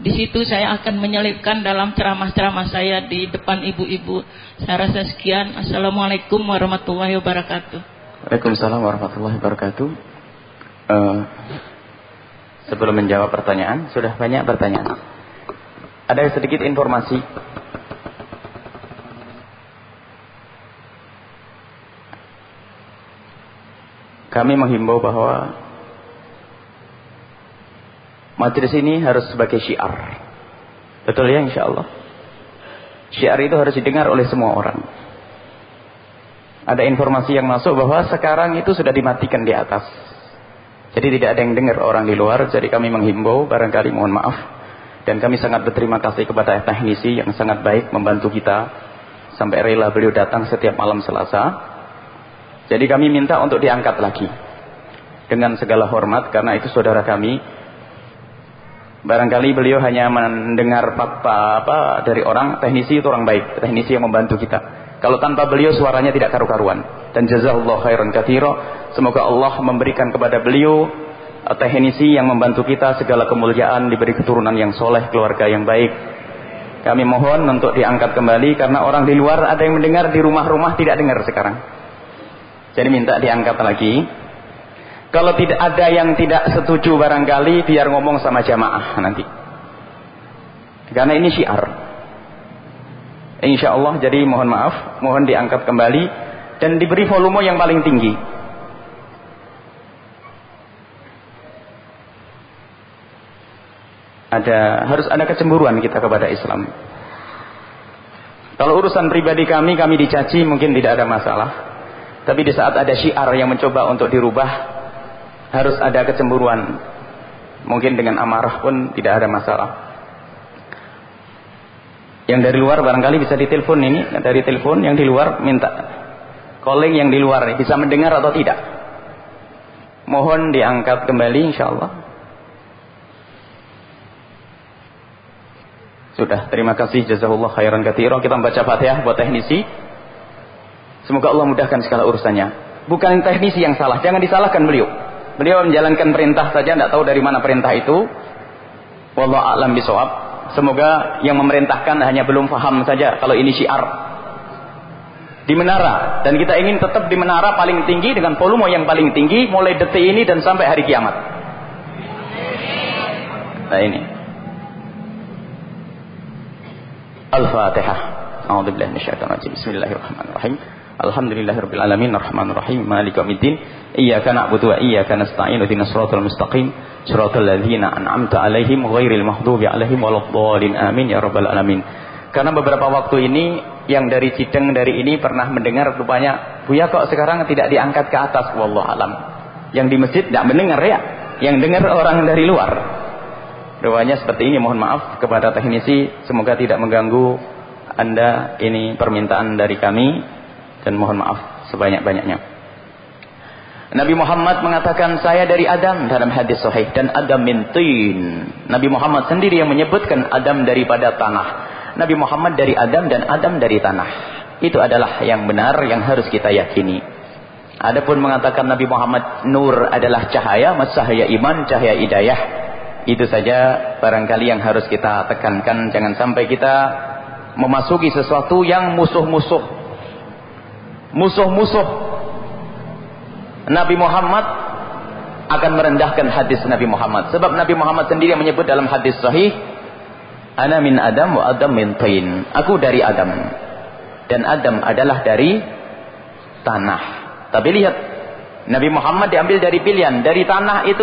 Di situ saya akan menyelipkan dalam ceramah-ceramah saya di depan ibu-ibu. Saya rasa sekian. Assalamualaikum warahmatullahi wabarakatuh. Waalaikumsalam warahmatullahi wabarakatuh. Uh, sebelum menjawab pertanyaan, sudah banyak pertanyaan. Ada sedikit informasi. Kami menghimbau bahwa majelis ini harus sebagai syiar. Betul ya insya Allah. Syiar itu harus didengar oleh semua orang. Ada informasi yang masuk bahwa sekarang itu sudah dimatikan di atas. Jadi tidak ada yang dengar orang di luar. Jadi kami menghimbau, barangkali mohon maaf. Dan kami sangat berterima kasih kepada teknisi yang sangat baik membantu kita. Sampai rela beliau datang setiap malam selasa. Jadi kami minta untuk diangkat lagi. Dengan segala hormat karena itu saudara kami Barangkali beliau hanya mendengar apa, apa dari orang, teknisi itu orang baik, teknisi yang membantu kita. Kalau tanpa beliau suaranya tidak karu-karuan. Dan jazakallah khairan kathira. Semoga Allah memberikan kepada beliau eh, teknisi yang membantu kita segala kemuliaan, diberi keturunan yang soleh, keluarga yang baik. Kami mohon untuk diangkat kembali karena orang di luar ada yang mendengar di rumah-rumah tidak dengar sekarang. Jadi minta diangkat lagi. Kalau tidak ada yang tidak setuju barangkali biar ngomong sama jamaah nanti. Karena ini syiar. Insya Allah jadi mohon maaf, mohon diangkat kembali dan diberi volume yang paling tinggi. Ada harus ada kecemburuan kita kepada Islam. Kalau urusan pribadi kami, kami dicaci mungkin tidak ada masalah. Tapi di saat ada syiar yang mencoba untuk dirubah, harus ada kecemburuan. Mungkin dengan amarah pun tidak ada masalah. Yang dari luar barangkali bisa ditelepon ini, dari telepon yang di luar minta calling yang di luar bisa mendengar atau tidak. Mohon diangkat kembali insyaallah. Sudah, terima kasih jazakallah khairan katsira. Kita membaca Fatihah buat teknisi. Semoga Allah mudahkan segala urusannya. Bukan teknisi yang salah, jangan disalahkan beliau. Beliau menjalankan perintah saja, tidak tahu dari mana perintah itu. Wallahu a'lam bisawab. Semoga yang memerintahkan hanya belum paham saja kalau ini syiar. Di menara dan kita ingin tetap di menara paling tinggi dengan volume yang paling tinggi mulai detik ini dan sampai hari kiamat. Nah ini. Al-Fatihah. Rajim. Bismillahirrahmanirrahim. Alhamdulillahirabbil alamin arrahmanir rahim maliki na'budu wa iyyaka nasta'in ihdinas siratal mustaqim. Siratal ladzina an'amta 'alaihim ghairil maghdubi 'alaihim waladdallin. Amin ya rabbal alamin. Karena beberapa waktu ini yang dari Cideng dari ini pernah mendengar rupanya Buya kok sekarang tidak diangkat ke atas? Wallahu alam. Yang di masjid tidak mendengar ya. Yang dengar orang dari luar. Rupanya seperti ini mohon maaf kepada teknisi. Semoga tidak mengganggu anda ini permintaan dari kami dan mohon maaf sebanyak-banyaknya. Nabi Muhammad mengatakan saya dari Adam dalam hadis sahih dan Adam min tin. Nabi Muhammad sendiri yang menyebutkan Adam daripada tanah. Nabi Muhammad dari Adam dan Adam dari tanah. Itu adalah yang benar yang harus kita yakini. Adapun mengatakan Nabi Muhammad nur adalah cahaya, cahaya iman, cahaya hidayah. Itu saja barangkali yang harus kita tekankan. Jangan sampai kita memasuki sesuatu yang musuh-musuh musuh-musuh Nabi Muhammad akan merendahkan hadis Nabi Muhammad. Sebab Nabi Muhammad sendiri yang menyebut dalam hadis sahih, Ana min Adam wa Adam min Tain. Aku dari Adam. Dan Adam adalah dari tanah. Tapi lihat, Nabi Muhammad diambil dari pilihan. Dari tanah itu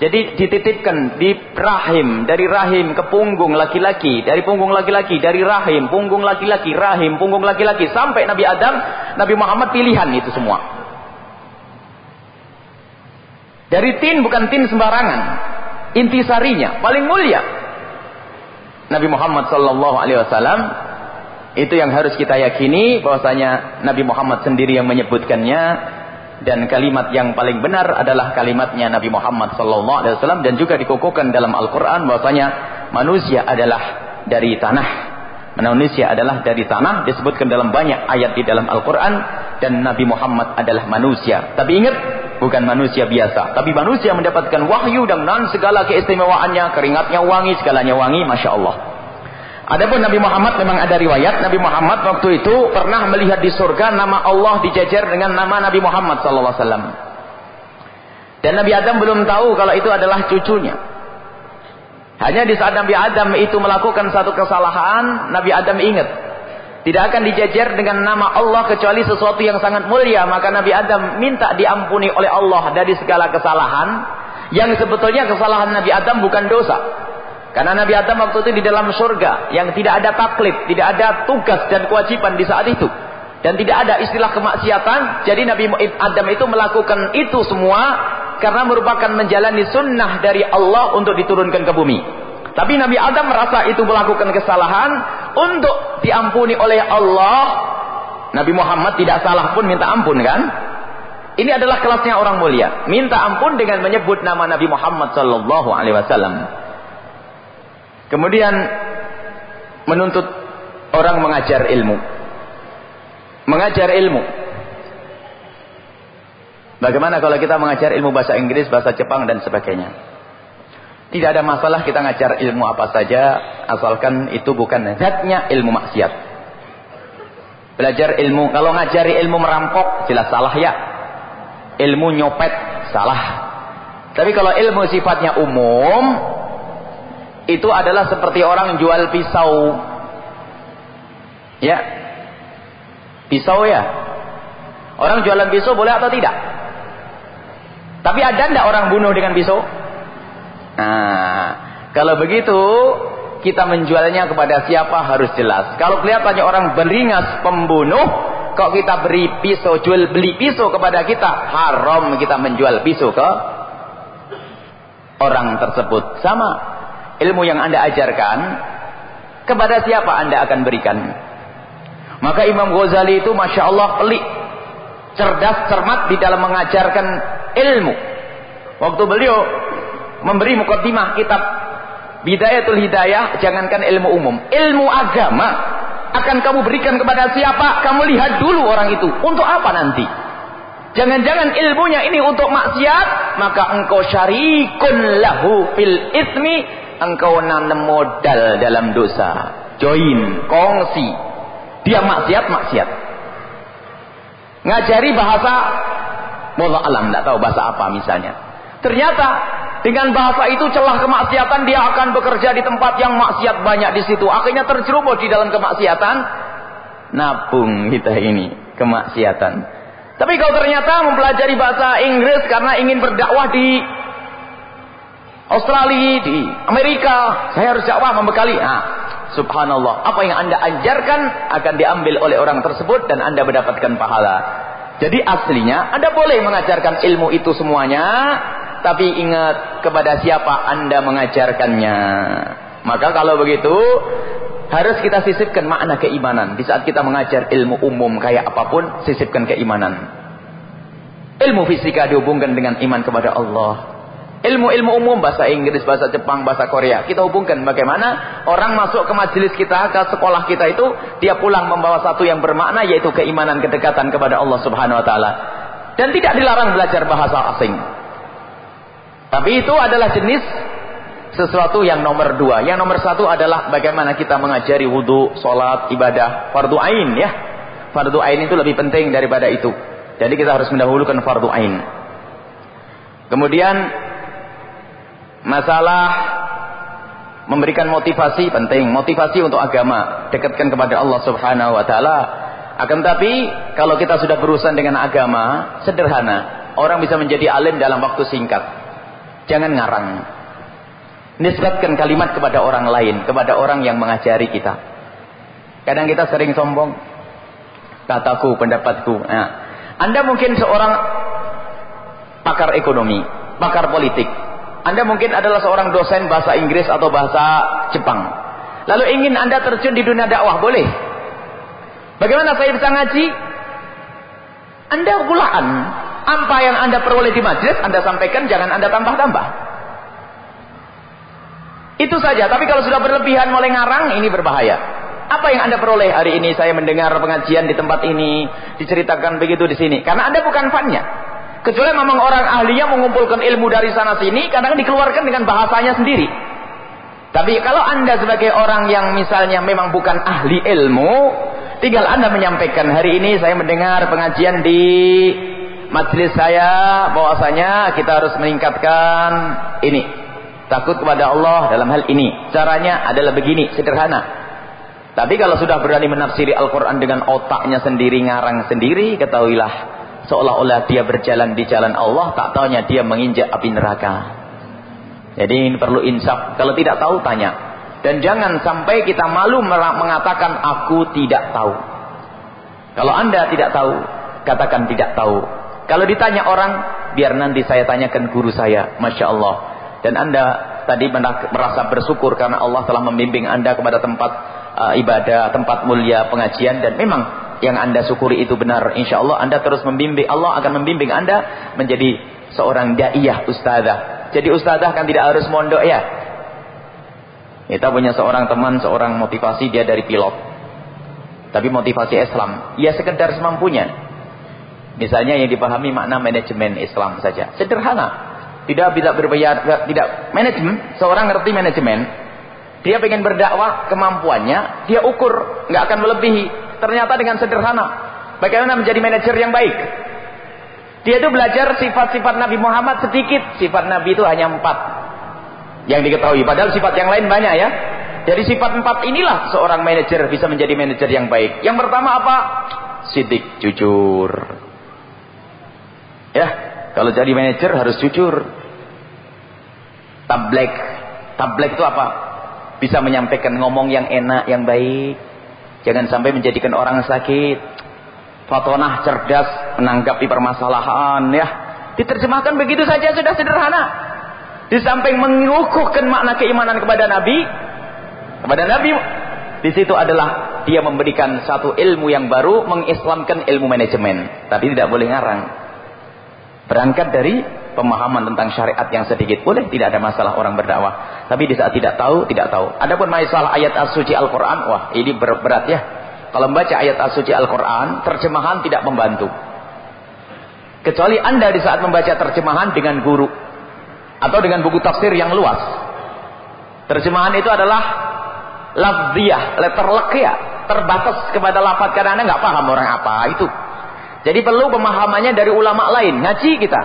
jadi dititipkan di rahim, dari rahim ke punggung laki-laki, dari punggung laki-laki, dari rahim, punggung laki-laki, rahim, punggung laki-laki sampai Nabi Adam, Nabi Muhammad pilihan itu semua. Dari tin bukan tin sembarangan. Intisarinya paling mulia. Nabi Muhammad sallallahu alaihi wasallam itu yang harus kita yakini bahwasanya Nabi Muhammad sendiri yang menyebutkannya dan kalimat yang paling benar adalah kalimatnya Nabi Muhammad sallallahu alaihi wasallam dan juga dikukuhkan dalam Al-Qur'an bahwasanya manusia adalah dari tanah. Manusia adalah dari tanah disebutkan dalam banyak ayat di dalam Al-Qur'an dan Nabi Muhammad adalah manusia. Tapi ingat bukan manusia biasa, tapi manusia mendapatkan wahyu dan segala keistimewaannya, keringatnya wangi, segalanya wangi, Masya Allah. Adapun Nabi Muhammad memang ada riwayat Nabi Muhammad waktu itu pernah melihat di surga nama Allah dijajar dengan nama Nabi Muhammad sallallahu alaihi wasallam. Dan Nabi Adam belum tahu kalau itu adalah cucunya. Hanya di saat Nabi Adam itu melakukan satu kesalahan, Nabi Adam ingat. Tidak akan dijajar dengan nama Allah kecuali sesuatu yang sangat mulia. Maka Nabi Adam minta diampuni oleh Allah dari segala kesalahan. Yang sebetulnya kesalahan Nabi Adam bukan dosa. Karena Nabi Adam waktu itu di dalam surga yang tidak ada taklif, tidak ada tugas dan kewajiban di saat itu. Dan tidak ada istilah kemaksiatan. Jadi Nabi Adam itu melakukan itu semua karena merupakan menjalani sunnah dari Allah untuk diturunkan ke bumi. Tapi Nabi Adam merasa itu melakukan kesalahan untuk diampuni oleh Allah. Nabi Muhammad tidak salah pun minta ampun kan? Ini adalah kelasnya orang mulia. Minta ampun dengan menyebut nama Nabi Muhammad sallallahu alaihi wasallam. Kemudian menuntut orang mengajar ilmu. Mengajar ilmu. Bagaimana kalau kita mengajar ilmu bahasa Inggris, bahasa Jepang dan sebagainya? Tidak ada masalah kita ngajar ilmu apa saja asalkan itu bukan zatnya ilmu maksiat. Belajar ilmu, kalau ngajari ilmu merampok jelas salah ya ilmu nyopet salah. Tapi kalau ilmu sifatnya umum itu adalah seperti orang jual pisau. Ya. Pisau ya. Orang jualan pisau boleh atau tidak? Tapi ada enggak orang bunuh dengan pisau? Nah, kalau begitu kita menjualnya kepada siapa harus jelas. Kalau kelihatannya orang beringas pembunuh, kok kita beri pisau, jual beli pisau kepada kita, haram kita menjual pisau ke orang tersebut. Sama ilmu yang Anda ajarkan, kepada siapa Anda akan berikan. Maka Imam Ghazali itu Masya Allah pelik, cerdas, cermat di dalam mengajarkan ilmu. Waktu beliau memberi mukaddimah kitab Bidayatul Hidayah, jangankan ilmu umum, ilmu agama akan kamu berikan kepada siapa? Kamu lihat dulu orang itu. Untuk apa nanti? Jangan-jangan ilmunya ini untuk maksiat, maka engkau syarikun lahu fil ismi, engkau nanam modal dalam dosa. Join, kongsi. Dia maksiat, maksiat. Ngajari bahasa, Wallah alam, tidak tahu bahasa apa misalnya. Ternyata dengan bahasa itu celah kemaksiatan dia akan bekerja di tempat yang maksiat banyak di situ. Akhirnya terjerumus di dalam kemaksiatan. Nabung kita ini kemaksiatan. Tapi kalau ternyata mempelajari bahasa Inggris karena ingin berdakwah di Australia, di Amerika, saya harus dakwah membekali. Nah, subhanallah, apa yang Anda ajarkan akan diambil oleh orang tersebut dan Anda mendapatkan pahala. Jadi aslinya Anda boleh mengajarkan ilmu itu semuanya tapi ingat kepada siapa anda mengajarkannya. Maka kalau begitu, harus kita sisipkan makna keimanan. Di saat kita mengajar ilmu umum kayak apa pun, sisipkan keimanan. Ilmu fisika dihubungkan dengan iman kepada Allah. Ilmu-ilmu umum, bahasa Inggris, bahasa Jepang, bahasa Korea. Kita hubungkan bagaimana orang masuk ke majelis kita, ke sekolah kita itu, dia pulang membawa satu yang bermakna, yaitu keimanan, kedekatan kepada Allah subhanahu wa ta'ala. Dan tidak dilarang belajar bahasa asing. Tapi itu adalah jenis sesuatu yang nomor dua. Yang nomor satu adalah bagaimana kita mengajari wudhu, sholat, ibadah, fardu ain ya. Fardu ain itu lebih penting daripada itu. Jadi kita harus mendahulukan fardu ain. Kemudian masalah memberikan motivasi penting. Motivasi untuk agama. Dekatkan kepada Allah subhanahu wa ta'ala. Akan tapi kalau kita sudah berurusan dengan agama, sederhana. Orang bisa menjadi alim dalam waktu singkat. Jangan ngarang. Nisbatkan kalimat kepada orang lain, kepada orang yang mengajari kita. Kadang kita sering sombong. Kataku, pendapatku. Nah, anda mungkin seorang pakar ekonomi, pakar politik. Anda mungkin adalah seorang dosen bahasa Inggris atau bahasa Jepang. Lalu ingin Anda terjun di dunia dakwah, boleh. Bagaimana saya bisa ngaji? Anda bulaan. Apa yang Anda peroleh di majlis, Anda sampaikan, jangan Anda tambah-tambah. Itu saja. Tapi kalau sudah berlebihan mulai ngarang, ini berbahaya. Apa yang Anda peroleh hari ini? Saya mendengar pengajian di tempat ini, diceritakan begitu di sini. Karena Anda bukan fannya. Kecuali memang orang ahlinya mengumpulkan ilmu dari sana sini, kadang dikeluarkan dengan bahasanya sendiri. Tapi kalau Anda sebagai orang yang misalnya memang bukan ahli ilmu, tinggal Anda menyampaikan hari ini saya mendengar pengajian di Majlis saya bahwasanya kita harus meningkatkan ini. Takut kepada Allah dalam hal ini. Caranya adalah begini, sederhana. Tapi kalau sudah berani menafsiri Al-Quran dengan otaknya sendiri, ngarang sendiri, ketahuilah. Seolah-olah dia berjalan di jalan Allah, tak taunya dia menginjak api neraka. Jadi ini perlu insaf. Kalau tidak tahu tanya. Dan jangan sampai kita malu mengatakan aku tidak tahu. Kalau anda tidak tahu, katakan tidak tahu. Kalau ditanya orang, biar nanti saya tanyakan guru saya. Masya Allah. Dan anda tadi merasa bersyukur karena Allah telah membimbing anda kepada tempat uh, ibadah, tempat mulia, pengajian. Dan memang yang anda syukuri itu benar. Insya Allah anda terus membimbing. Allah akan membimbing anda menjadi seorang da'iyah ustazah. Jadi ustazah kan tidak harus mondok ya. Kita punya seorang teman, seorang motivasi dia dari pilot. Tapi motivasi Islam. Ya sekedar semampunya. Misalnya yang dipahami makna manajemen Islam saja. Sederhana. Tidak tidak berbayar, tidak manajemen. Seorang ngerti manajemen. Dia ingin berdakwah kemampuannya, dia ukur, nggak akan melebihi. Ternyata dengan sederhana. Bagaimana menjadi manajer yang baik? Dia itu belajar sifat-sifat Nabi Muhammad sedikit. Sifat Nabi itu hanya empat yang diketahui. Padahal sifat yang lain banyak ya. Dari sifat empat inilah seorang manajer bisa menjadi manajer yang baik. Yang pertama apa? Sidik, jujur. Ya, kalau jadi manajer harus jujur. Tablek. Tablek itu apa? Bisa menyampaikan ngomong yang enak, yang baik. Jangan sampai menjadikan orang sakit. Fatonah cerdas menanggapi permasalahan ya. Diterjemahkan begitu saja sudah sederhana. Di samping mengukuhkan makna keimanan kepada Nabi, kepada Nabi, di situ adalah dia memberikan satu ilmu yang baru, mengislamkan ilmu manajemen. Tapi tidak boleh ngarang. Berangkat dari pemahaman tentang syariat yang sedikit boleh, tidak ada masalah orang berdakwah. Tapi di saat tidak tahu, tidak tahu. Adapun masalah ayat as-suci Al-Quran, wah ini berat ya. Kalau membaca ayat as-suci Al-Quran, terjemahan tidak membantu. Kecuali anda di saat membaca terjemahan dengan guru atau dengan buku tafsir yang luas. Terjemahan itu adalah lafziyah, letter ya, terbatas kepada lafaz karena Anda nggak paham orang apa itu. Jadi perlu pemahamannya dari ulama lain, ngaji kita.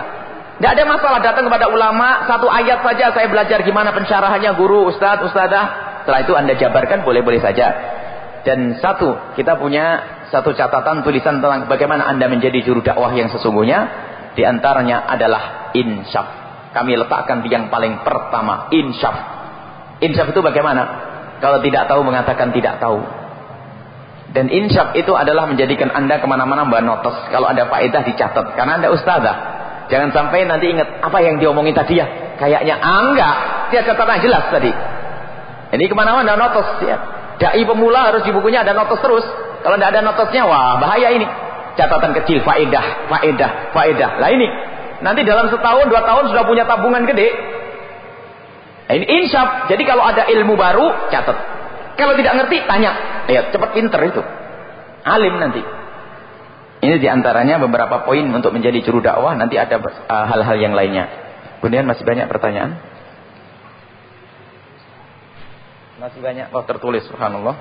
Tidak ada masalah datang kepada ulama, satu ayat saja saya belajar gimana pensyarahannya guru, ustadz, ustadzah. Setelah itu Anda jabarkan boleh-boleh saja. Dan satu, kita punya satu catatan tulisan tentang bagaimana Anda menjadi juru dakwah yang sesungguhnya. Di antaranya adalah insyaf. Kami letakkan di yang paling pertama insyaf. Insyaf itu bagaimana? Kalau tidak tahu mengatakan tidak tahu. Dan insyaf itu adalah menjadikan anda ke mana-mana mbak notos kalau ada faedah dicatat. Karena anda ustazah jangan sampai nanti ingat apa yang diomongin tadi ya kayaknya ah, enggak dia catatan jelas tadi ini ke mana-mana notos ya dai pemula harus di bukunya ada notos terus kalau tidak ada notosnya wah bahaya ini catatan kecil faedah faedah faedah lah ini Nanti dalam setahun, dua tahun sudah punya tabungan gede. Nah, ini insyaf. Jadi kalau ada ilmu baru, catat. Kalau tidak ngerti, tanya. Lihat, cepat pinter itu. Alim nanti. Ini di antaranya beberapa poin untuk menjadi juru dakwah. Nanti ada uh, hal-hal uh, yang lainnya. Kemudian masih banyak pertanyaan. Masih banyak. Oh tertulis, subhanallah.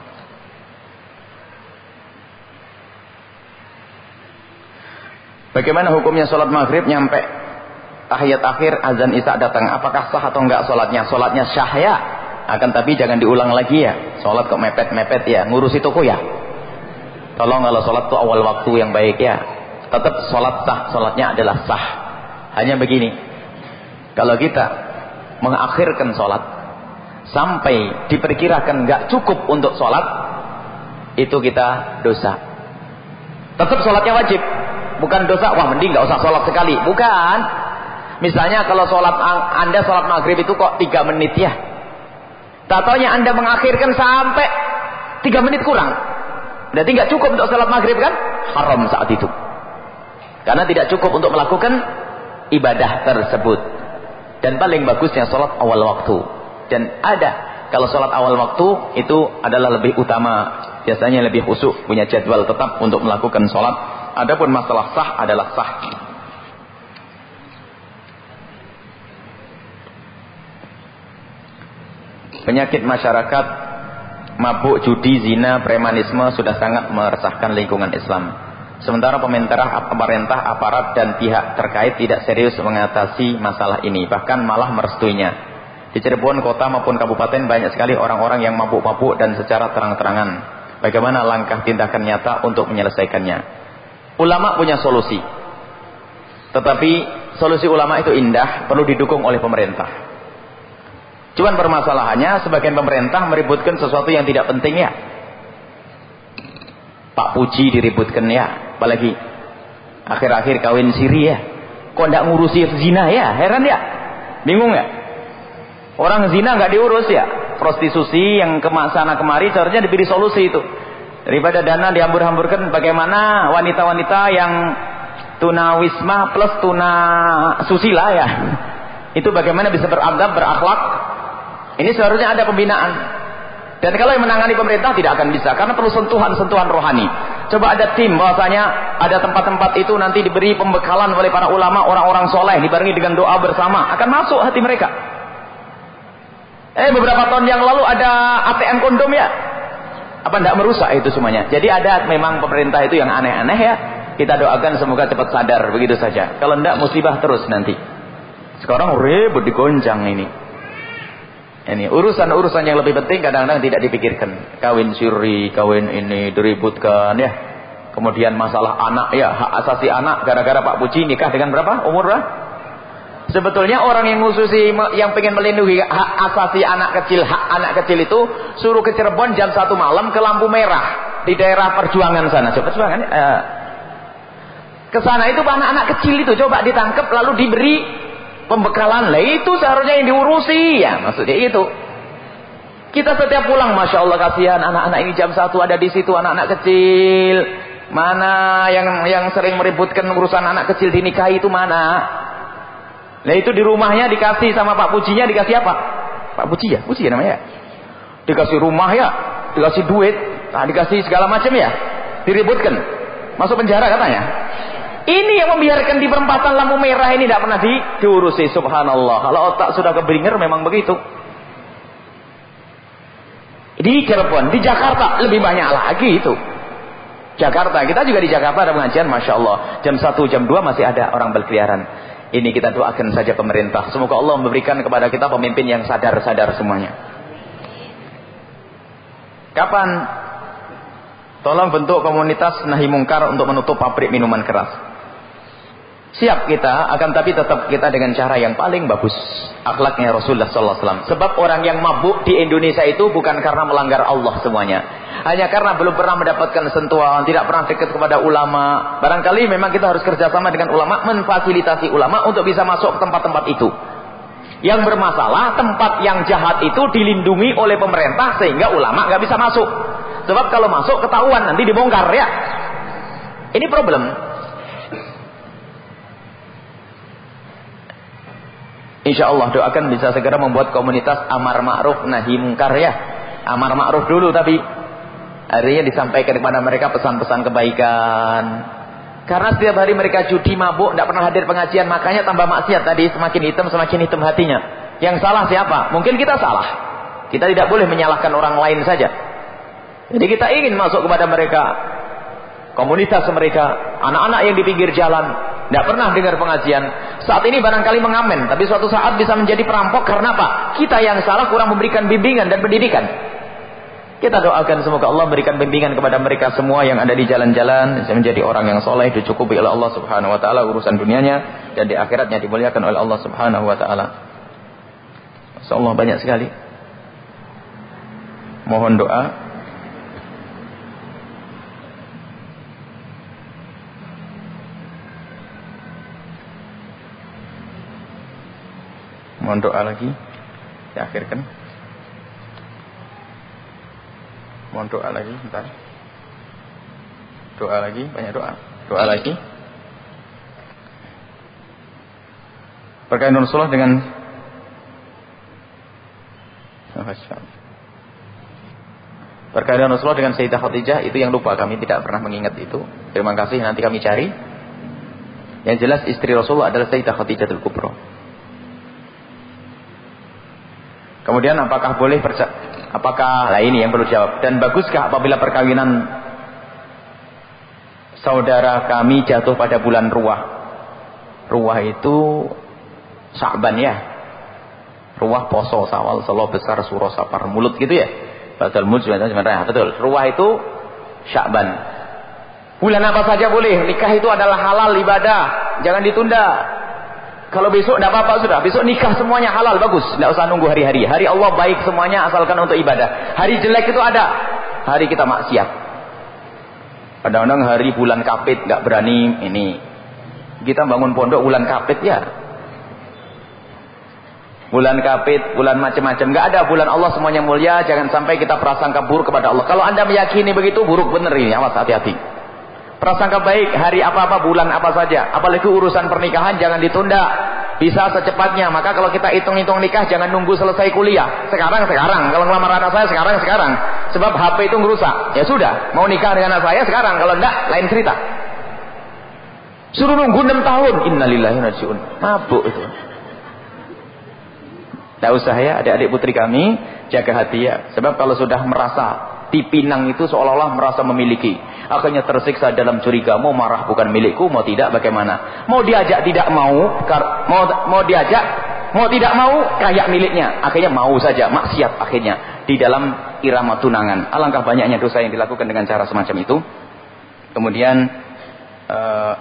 Bagaimana hukumnya sholat maghrib nyampe tahiyat akhir azan isya datang? Apakah sah atau enggak sholatnya? Sholatnya syah ya. Akan tapi jangan diulang lagi ya. Sholat kok mepet-mepet ya. Ngurusi toko ya. Tolong kalau sholat itu awal waktu yang baik ya. Tetap sholat sah. Sholatnya adalah sah. Hanya begini. Kalau kita mengakhirkan sholat. Sampai diperkirakan enggak cukup untuk sholat. Itu kita dosa. Tetap sholatnya wajib bukan dosa wah mending nggak usah sholat sekali bukan misalnya kalau sholat anda sholat maghrib itu kok tiga menit ya Tatonya anda mengakhirkan sampai tiga menit kurang berarti nggak cukup untuk sholat maghrib kan? Haram saat itu. Karena tidak cukup untuk melakukan ibadah tersebut. Dan paling bagusnya sholat awal waktu. Dan ada kalau sholat awal waktu itu adalah lebih utama. Biasanya lebih khusyuk punya jadwal tetap untuk melakukan sholat Adapun masalah sah adalah sah. Penyakit masyarakat mabuk, judi, zina, premanisme sudah sangat meresahkan lingkungan Islam. Sementara pemerintah, pemerintah, aparat dan pihak terkait tidak serius mengatasi masalah ini, bahkan malah merestuinya. Di Cirebon kota maupun kabupaten banyak sekali orang-orang yang mabuk-mabuk dan secara terang-terangan. Bagaimana langkah tindakan nyata untuk menyelesaikannya? Ulama punya solusi. Tetapi solusi ulama itu indah, perlu didukung oleh pemerintah. Cuman permasalahannya sebagian pemerintah meributkan sesuatu yang tidak penting ya. Pak Puji diributkan ya, apalagi akhir-akhir kawin siri ya. Kok ndak ngurusi zina ya? Heran ya? Bingung ya? Orang zina nggak diurus ya. Prostitusi yang ke sana kemari seharusnya diberi solusi itu. Daripada dana dihambur-hamburkan bagaimana wanita-wanita yang tuna wisma plus tuna susila ya. Itu bagaimana bisa beradab, berakhlak, ini seharusnya ada pembinaan. Dan kalau yang menangani pemerintah tidak akan bisa karena perlu sentuhan-sentuhan rohani. Coba ada tim bahwasanya ada tempat-tempat itu nanti diberi pembekalan oleh para ulama orang-orang soleh dibarengi dengan doa bersama akan masuk hati mereka. Eh beberapa tahun yang lalu ada ATM kondom ya. Apa tidak merusak itu semuanya. Jadi ada memang pemerintah itu yang aneh-aneh ya. Kita doakan semoga cepat sadar begitu saja. Kalau tidak musibah terus nanti. Sekarang ribut digoncang ini. Ini urusan-urusan yang lebih penting kadang-kadang tidak dipikirkan. Kawin siri, kawin ini diributkan ya. Kemudian masalah anak ya, hak asasi anak gara-gara Pak Puji nikah dengan berapa? Umur berapa? Sebetulnya orang yang khususi yang pengen melindungi hak asasi anak kecil, hak anak kecil itu suruh ke Cirebon jam satu malam ke lampu merah di daerah perjuangan sana. Coba perjuangan eh, ke sana itu anak-anak kecil itu coba ditangkap lalu diberi pembekalan lah itu seharusnya yang diurusi. Ya maksudnya itu. Kita setiap pulang masya Allah kasihan anak-anak ini jam satu ada di situ anak-anak kecil. Mana yang yang sering meributkan urusan anak kecil dinikahi itu mana? Nah itu di rumahnya dikasih sama Pak Pujinya dikasih apa? Pak Puji ya? Puji ya namanya? Dikasih rumah ya? Dikasih duit? Nah, dikasih segala macam ya? Diributkan. Masuk penjara katanya ini yang membiarkan di perempatan lampu merah ini tidak pernah di, diurusi. Subhanallah. Kalau otak sudah keblinger memang begitu. Di Cirebon, di Jakarta lebih banyak lagi itu. Jakarta, kita juga di Jakarta ada pengajian, Masya Allah. Jam 1, jam 2 masih ada orang berkeliaran. Ini kita doakan saja pemerintah. Semoga Allah memberikan kepada kita pemimpin yang sadar-sadar semuanya. Kapan? Tolong bentuk komunitas nahi mungkar untuk menutup pabrik minuman keras. Siap kita, akan tapi tetap kita dengan cara yang paling bagus. Akhlaknya Rasulullah SAW. Sebab orang yang mabuk di Indonesia itu bukan karena melanggar Allah semuanya. Hanya karena belum pernah mendapatkan sentuhan, tidak pernah dekat kepada ulama. Barangkali memang kita harus kerjasama dengan ulama, memfasilitasi ulama untuk bisa masuk ke tempat-tempat itu. Yang bermasalah, tempat yang jahat itu dilindungi oleh pemerintah sehingga ulama nggak bisa masuk. Sebab kalau masuk ketahuan nanti dibongkar ya. Ini problem. Insya Allah doakan bisa segera membuat komunitas amar ma'ruf nahi mungkar ya. Amar ma'ruf dulu tapi artinya disampaikan kepada mereka pesan-pesan kebaikan. Karena setiap hari mereka judi mabuk, tidak pernah hadir pengajian, makanya tambah maksiat tadi semakin hitam semakin hitam hatinya. Yang salah siapa? Mungkin kita salah. Kita tidak boleh menyalahkan orang lain saja. Jadi kita ingin masuk kepada mereka, komunitas mereka, anak-anak yang di pinggir jalan, tidak pernah dengar pengajian. Saat ini barangkali mengamen. Tapi suatu saat bisa menjadi perampok. Karena apa? Kita yang salah kurang memberikan bimbingan dan pendidikan. Kita doakan semoga Allah berikan bimbingan kepada mereka semua yang ada di jalan-jalan. Bisa menjadi orang yang soleh. Dicukupi oleh Allah subhanahu wa ta'ala urusan dunianya. Dan di akhiratnya dimuliakan oleh Allah subhanahu wa ta'ala. Allah banyak sekali. Mohon doa Mohon doa lagi. Diakhirkan. Mohon doa lagi bentar. Doa lagi, banyak doa. Doa lagi. Berkaitan Rasulullah dengan Berkaitan Rasulullah dengan Sayyidah Khadijah itu yang lupa kami tidak pernah mengingat itu. Terima kasih nanti kami cari. Yang jelas istri Rasulullah adalah Sayyidah Khadijah Kubro. Kemudian apakah boleh apakah lah ini yang perlu jawab dan baguskah apabila perkawinan saudara kami jatuh pada bulan ruah. Ruah itu Sa'ban ya. Ruah poso sawal selo besar suro sapar mulut gitu ya. Batal mulut sebenarnya betul. Ruah itu Sya'ban. Bulan apa saja boleh. Nikah itu adalah halal ibadah. Jangan ditunda. Kalau besok tidak apa-apa sudah. Besok nikah semuanya halal bagus. Tidak usah nunggu hari-hari. Hari Allah baik semuanya asalkan untuk ibadah. Hari jelek itu ada. Hari kita maksiat. Kadang-kadang hari bulan kapit nggak berani ini. Kita bangun pondok bulan kapit ya. Bulan kapit, bulan macam-macam. Nggak ada bulan Allah semuanya mulia. Jangan sampai kita prasangka buruk kepada Allah. Kalau anda meyakini begitu buruk benar ini. Awas hati-hati. Prasangka baik hari apa-apa bulan apa saja. Apalagi urusan pernikahan jangan ditunda. Bisa secepatnya. Maka kalau kita hitung-hitung nikah jangan nunggu selesai kuliah. Sekarang sekarang. Kalau ngelamar anak saya sekarang sekarang. Sebab HP itu ngerusak. Ya sudah. Mau nikah dengan anak saya sekarang. Kalau enggak lain cerita. Suruh nunggu 6 tahun. Innalillahi najiun. Mabuk itu. Tidak usah ya adik-adik putri kami. Jaga hati ya. Sebab kalau sudah merasa dipinang itu seolah-olah merasa memiliki. Akhirnya tersiksa dalam curiga, mau marah bukan milikku, mau tidak bagaimana. Mau diajak tidak mau, mau mau diajak, mau tidak mau kayak miliknya. Akhirnya mau saja, maksiat akhirnya di dalam irama tunangan. Alangkah banyaknya dosa yang dilakukan dengan cara semacam itu. Kemudian uh,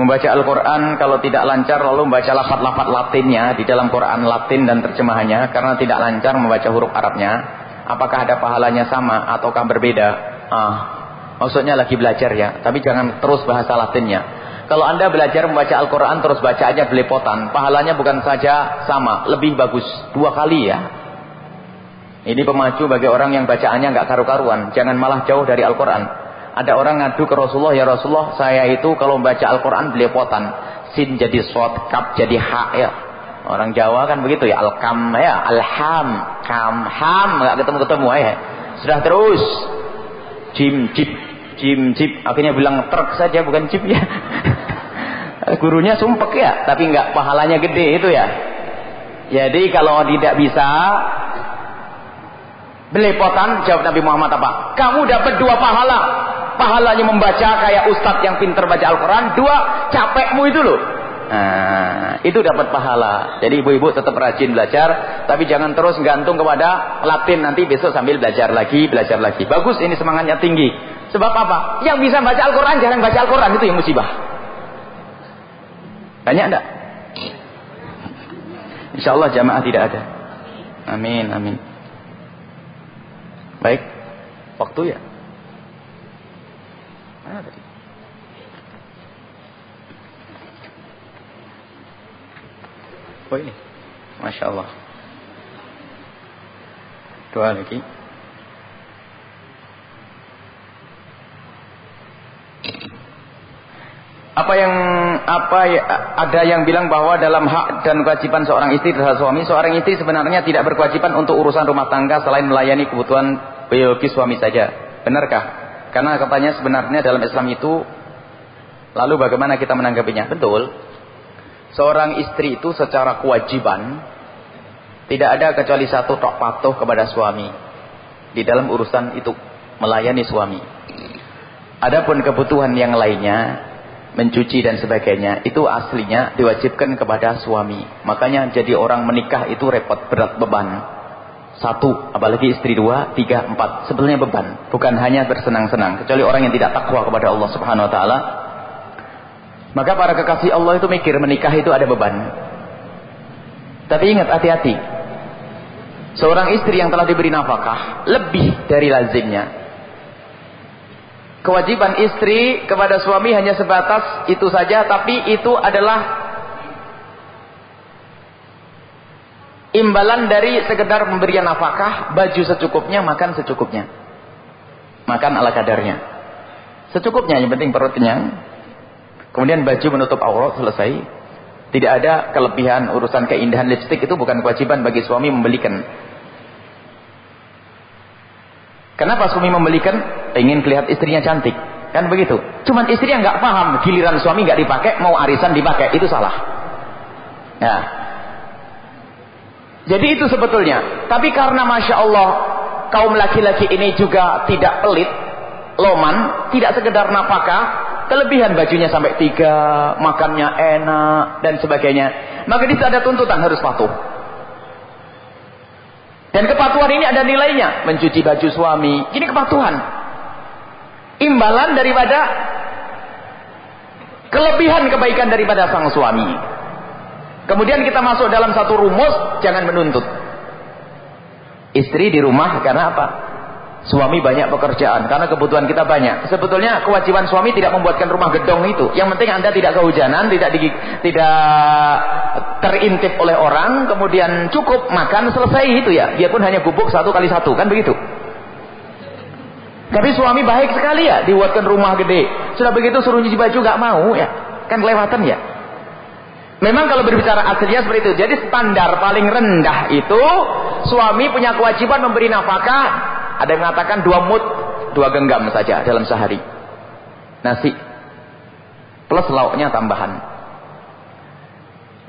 Membaca Al-Quran kalau tidak lancar lalu membaca lafad-lafad latinnya di dalam Quran latin dan terjemahannya karena tidak lancar membaca huruf Arabnya. Apakah ada pahalanya sama ataukah berbeda? Ah, maksudnya lagi belajar ya, tapi jangan terus bahasa latinnya. Kalau anda belajar membaca Al-Quran terus aja belepotan, pahalanya bukan saja sama, lebih bagus dua kali ya. Ini pemacu bagi orang yang bacaannya nggak karu-karuan, jangan malah jauh dari Al-Quran. Ada orang ngadu ke Rasulullah, ya Rasulullah, saya itu kalau membaca Al-Quran belepotan. Sin jadi sod, kap jadi ha ya. Orang Jawa kan begitu ya, al-kam ya, al-ham, kam, ham, nggak ketemu-ketemu ya. Sudah terus, jim, jip, jim, jip. Akhirnya bilang truk saja, bukan jip ya. Gurunya sumpek ya, tapi nggak pahalanya gede itu ya. Jadi kalau tidak bisa belepotan, jawab Nabi Muhammad apa? Kamu dapat dua pahala pahalanya membaca kayak ustadz yang pinter baca Al-Quran. Dua, capekmu itu loh. Nah, itu dapat pahala. Jadi ibu-ibu tetap rajin belajar, tapi jangan terus gantung kepada Latin nanti besok sambil belajar lagi, belajar lagi. Bagus ini semangatnya tinggi. Sebab apa? Yang bisa baca Al-Quran jarang baca Al-Quran itu yang musibah. Banyak enggak? Insya Allah jamaah tidak ada. Amin, amin. Baik, waktu ya. Oh ini. Masya Allah. Dua lagi. Apa yang apa ya, ada yang bilang bahwa dalam hak dan kewajiban seorang istri terhadap suami, seorang istri sebenarnya tidak berkewajiban untuk urusan rumah tangga selain melayani kebutuhan biologis suami saja. Benarkah? Karena katanya sebenarnya dalam Islam itu lalu bagaimana kita menanggapinya? Betul. Seorang istri itu secara kewajiban tidak ada kecuali satu tok patuh kepada suami di dalam urusan itu melayani suami. Adapun kebutuhan yang lainnya mencuci dan sebagainya itu aslinya diwajibkan kepada suami. Makanya jadi orang menikah itu repot berat beban. Satu, apalagi istri dua, tiga, empat. Sebetulnya beban. Bukan hanya bersenang-senang. Kecuali orang yang tidak takwa kepada Allah subhanahu wa ta'ala. Maka para kekasih Allah itu mikir menikah itu ada beban. Tapi ingat hati-hati. Seorang istri yang telah diberi nafkah lebih dari lazimnya. Kewajiban istri kepada suami hanya sebatas itu saja. Tapi itu adalah imbalan dari sekedar pemberian nafkah, baju secukupnya, makan secukupnya. Makan ala kadarnya. Secukupnya, yang penting perut kenyang. Kemudian baju menutup aurat selesai. Tidak ada kelebihan urusan keindahan lipstik itu bukan kewajiban bagi suami membelikan. Kenapa suami membelikan? Ingin kelihatan istrinya cantik. Kan begitu. Cuman istri yang nggak paham, giliran suami nggak dipakai, mau arisan dipakai, itu salah. Ya, jadi itu sebetulnya. Tapi karena Masya Allah kaum laki-laki ini juga tidak pelit, loman, tidak sekedar napakah, Kelebihan bajunya sampai tiga, makannya enak, dan sebagainya. Maka di ada tuntutan harus patuh. Dan kepatuhan ini ada nilainya. Mencuci baju suami. Ini kepatuhan. Imbalan daripada kelebihan kebaikan daripada sang suami. Kemudian kita masuk dalam satu rumus, jangan menuntut. Istri di rumah karena apa? Suami banyak pekerjaan karena kebutuhan kita banyak. Sebetulnya kewajiban suami tidak membuatkan rumah gedong itu. Yang penting Anda tidak kehujanan, tidak di, tidak terintip oleh orang, kemudian cukup makan selesai itu ya. Dia pun hanya gubuk satu kali satu, kan begitu. Tapi suami baik sekali ya, dibuatkan rumah gede. Sudah begitu suruh nyuci baju gak mau ya. Kan kelewatan ya. Memang kalau berbicara aslinya seperti itu. Jadi standar paling rendah itu suami punya kewajiban memberi nafkah. Ada yang mengatakan dua mut, dua genggam saja dalam sehari. Nasi plus lauknya tambahan.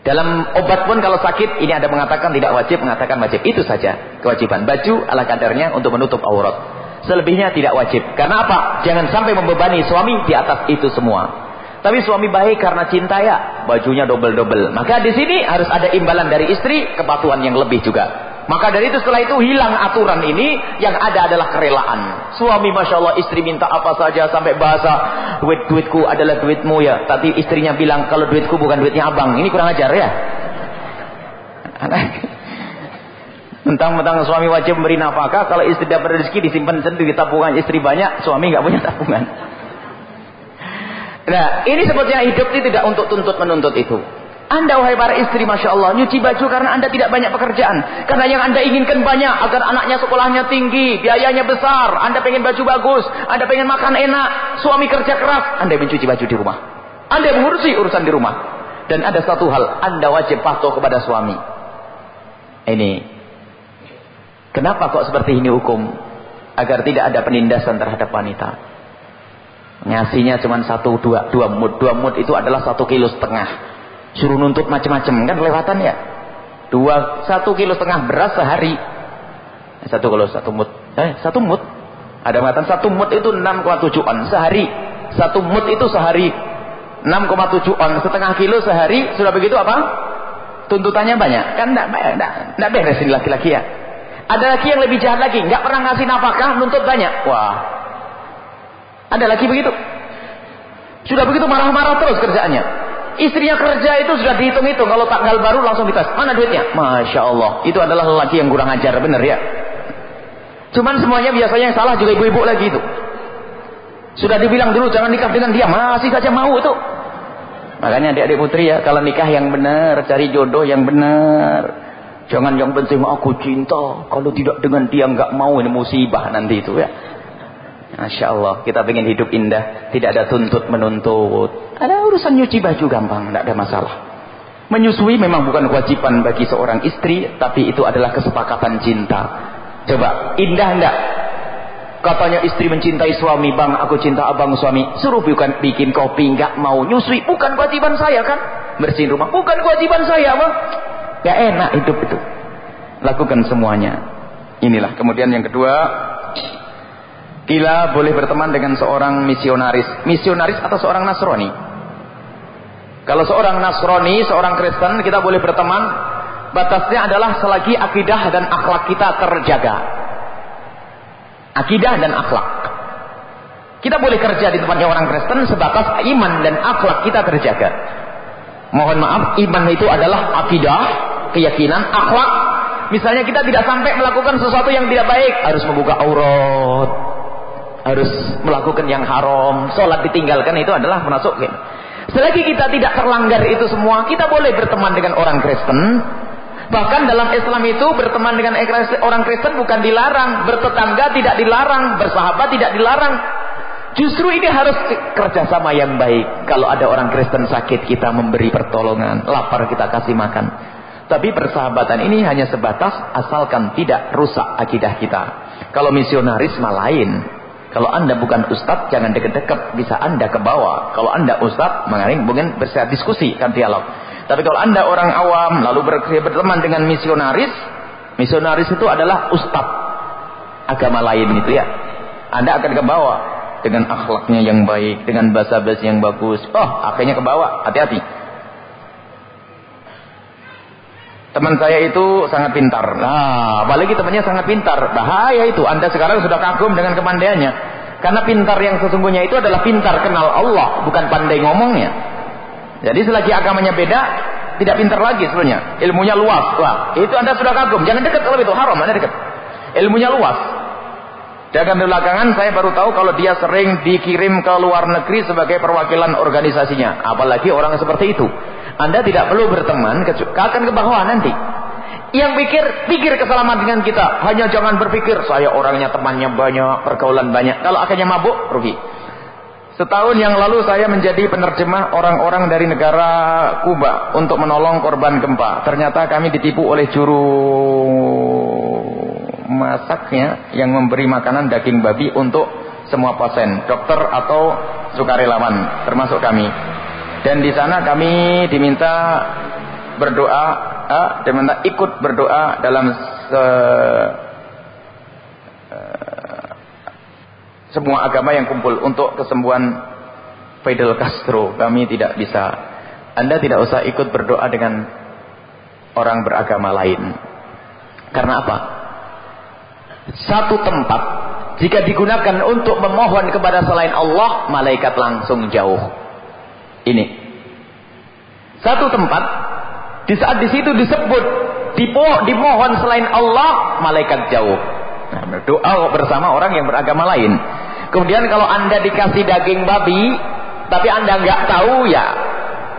Dalam obat pun kalau sakit ini ada mengatakan tidak wajib, mengatakan wajib. Itu saja kewajiban. Baju ala kadarnya untuk menutup aurat. Selebihnya tidak wajib. Karena apa? Jangan sampai membebani suami di atas itu semua. Tapi suami baik karena cinta ya, bajunya double-double. Maka di sini harus ada imbalan dari istri, kepatuhan yang lebih juga. Maka dari itu setelah itu hilang aturan ini, yang ada adalah kerelaan. Suami Masya Allah istri minta apa saja sampai bahasa, duit-duitku adalah duitmu ya. Tapi istrinya bilang, kalau duitku bukan duitnya abang. Ini kurang ajar ya. Mentang-mentang suami wajib memberi nafkah, kalau istri dapat rezeki disimpan sendiri tabungan istri banyak, suami nggak punya tabungan. Nah, ini sebetulnya hidup ini tidak untuk tuntut menuntut itu. Anda wahai para istri Masya Allah nyuci baju karena Anda tidak banyak pekerjaan. Karena yang Anda inginkan banyak agar anaknya sekolahnya tinggi, biayanya besar. Anda pengen baju bagus, Anda pengen makan enak, suami kerja keras, Anda mencuci baju di rumah. Anda mengurusi urusan di rumah. Dan ada satu hal, Anda wajib patuh kepada suami. Ini. Kenapa kok seperti ini hukum? Agar tidak ada penindasan terhadap wanita. Ngasihnya cuma satu dua dua mut dua mut itu adalah satu kilo setengah. Suruh nuntut macam-macam kan kelewatan ya. Dua satu kilo setengah beras sehari. Satu kilo satu mut. Eh satu mut. Ada mengatakan satu mut itu 6,7 on sehari. Satu mut itu sehari 6,7 on setengah kilo sehari. Sudah begitu apa? Tuntutannya banyak. Kan enggak enggak beres ini laki-laki ya. Ada laki yang lebih jahat lagi, nggak pernah ngasih nafkah, nuntut banyak. Wah, ada lagi begitu. Sudah begitu marah-marah terus kerjaannya. Istrinya kerja itu sudah dihitung-hitung. Kalau tanggal baru langsung dites. Mana duitnya? Masya Allah. Itu adalah lelaki yang kurang ajar. Benar ya? Cuman semuanya biasanya yang salah juga ibu-ibu lagi itu. Sudah dibilang dulu jangan nikah dengan dia. Masih saja mau itu. Makanya adik-adik putri ya. Kalau nikah yang benar. Cari jodoh yang benar. Jangan yang penting aku cinta. Kalau tidak dengan dia nggak mau ini musibah nanti itu ya. Masya Allah, kita ingin hidup indah, tidak ada tuntut menuntut. Ada urusan nyuci baju gampang, tidak ada masalah. Menyusui memang bukan kewajiban bagi seorang istri, tapi itu adalah kesepakatan cinta. Coba, indah enggak? Katanya istri mencintai suami, bang aku cinta abang suami. Suruh bukan bikin kopi, enggak mau nyusui. Bukan kewajiban saya kan? Bersihin rumah, bukan kewajiban saya bang. Gak enak hidup itu. Lakukan semuanya. Inilah. Kemudian yang kedua, Kila boleh berteman dengan seorang misionaris. Misionaris atau seorang Nasrani. Kalau seorang Nasrani, seorang Kristen, kita boleh berteman. Batasnya adalah selagi akidah dan akhlak kita terjaga. Akidah dan akhlak. Kita boleh kerja di tempatnya orang Kristen sebatas iman dan akhlak kita terjaga. Mohon maaf, iman itu adalah akidah, keyakinan, akhlak. Misalnya kita tidak sampai melakukan sesuatu yang tidak baik, harus membuka aurat, harus melakukan yang haram, sholat ditinggalkan itu adalah masuk. Selagi kita tidak terlanggar itu semua, kita boleh berteman dengan orang Kristen. Bahkan dalam Islam itu berteman dengan orang Kristen bukan dilarang, bertetangga tidak dilarang, bersahabat tidak dilarang. Justru ini harus kerjasama yang baik. Kalau ada orang Kristen sakit, kita memberi pertolongan. Lapar, kita kasih makan. Tapi persahabatan ini hanya sebatas asalkan tidak rusak akidah kita. Kalau misionaris malah lain. Kalau anda bukan ustadz, jangan deket-deket. Bisa anda ke bawah. Kalau anda ustadz, mengaring, mungkin bersiap diskusi, kan dialog. Tapi kalau anda orang awam, lalu berteman dengan misionaris, misionaris itu adalah ustadz agama lain itu ya. Anda akan ke bawah. dengan akhlaknya yang baik, dengan bahasa bahasa yang bagus. Oh, akhirnya ke bawah. Hati-hati. Teman saya itu sangat pintar. Nah, apalagi temannya sangat pintar. Bahaya itu. Anda sekarang sudah kagum dengan kepandaiannya. Karena pintar yang sesungguhnya itu adalah pintar kenal Allah, bukan pandai ngomongnya. Jadi selagi agamanya beda, tidak pintar lagi sebenarnya. Ilmunya luas. Wah, itu Anda sudah kagum. Jangan dekat kalau itu haram, Anda dekat. Ilmunya luas. Dan belakangan saya baru tahu kalau dia sering dikirim ke luar negeri sebagai perwakilan organisasinya. Apalagi orang seperti itu. Anda tidak perlu berteman, akan ke bawah nanti. Yang pikir, pikir keselamatan kita. Hanya jangan berpikir, saya orangnya temannya banyak, pergaulan banyak. Kalau akhirnya mabuk, rugi. Setahun yang lalu saya menjadi penerjemah orang-orang dari negara Kuba untuk menolong korban gempa. Ternyata kami ditipu oleh juru masaknya yang memberi makanan daging babi untuk semua pasien, dokter atau sukarelawan, termasuk kami. Dan di sana kami diminta berdoa, eh, diminta ikut berdoa dalam se, eh, semua agama yang kumpul untuk kesembuhan Fidel Castro. Kami tidak bisa. Anda tidak usah ikut berdoa dengan orang beragama lain. Karena apa? satu tempat jika digunakan untuk memohon kepada selain Allah, malaikat langsung jauh. Ini. Satu tempat di saat di situ disebut dipo, dimohon selain Allah, malaikat jauh. Nah, berdoa bersama orang yang beragama lain. Kemudian kalau Anda dikasih daging babi, tapi Anda nggak tahu ya,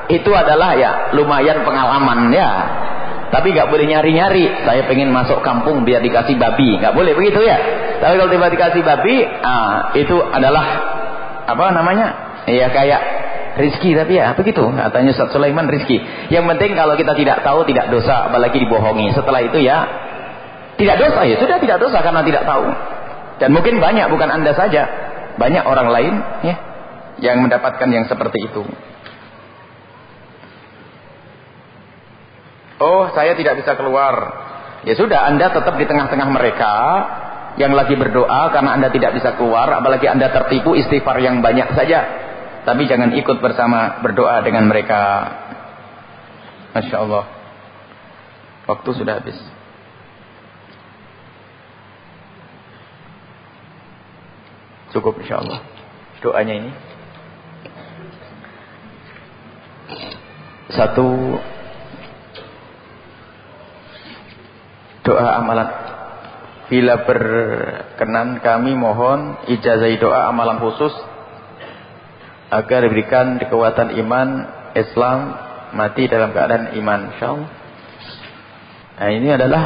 itu adalah ya lumayan pengalaman ya. Tapi nggak boleh nyari-nyari. Saya pengen masuk kampung biar dikasih babi. Nggak boleh begitu ya. Tapi kalau tiba dikasih babi, ah, itu adalah apa namanya? Ya kayak rizki tapi ya begitu. Katanya Ustaz Sulaiman rizki. Yang penting kalau kita tidak tahu tidak dosa, apalagi dibohongi. Setelah itu ya tidak dosa ya sudah tidak dosa karena tidak tahu. Dan mungkin banyak bukan anda saja, banyak orang lain ya yang mendapatkan yang seperti itu. Oh, saya tidak bisa keluar. Ya sudah, Anda tetap di tengah-tengah mereka yang lagi berdoa karena Anda tidak bisa keluar, apalagi Anda tertipu istighfar yang banyak saja. Tapi jangan ikut bersama berdoa dengan mereka. Masya Allah. Waktu sudah habis. Cukup insya Allah. Doanya ini. Satu doa amalan bila berkenan kami mohon ijazah doa amalan khusus agar diberikan kekuatan iman Islam mati dalam keadaan iman. Insyaallah nah ini adalah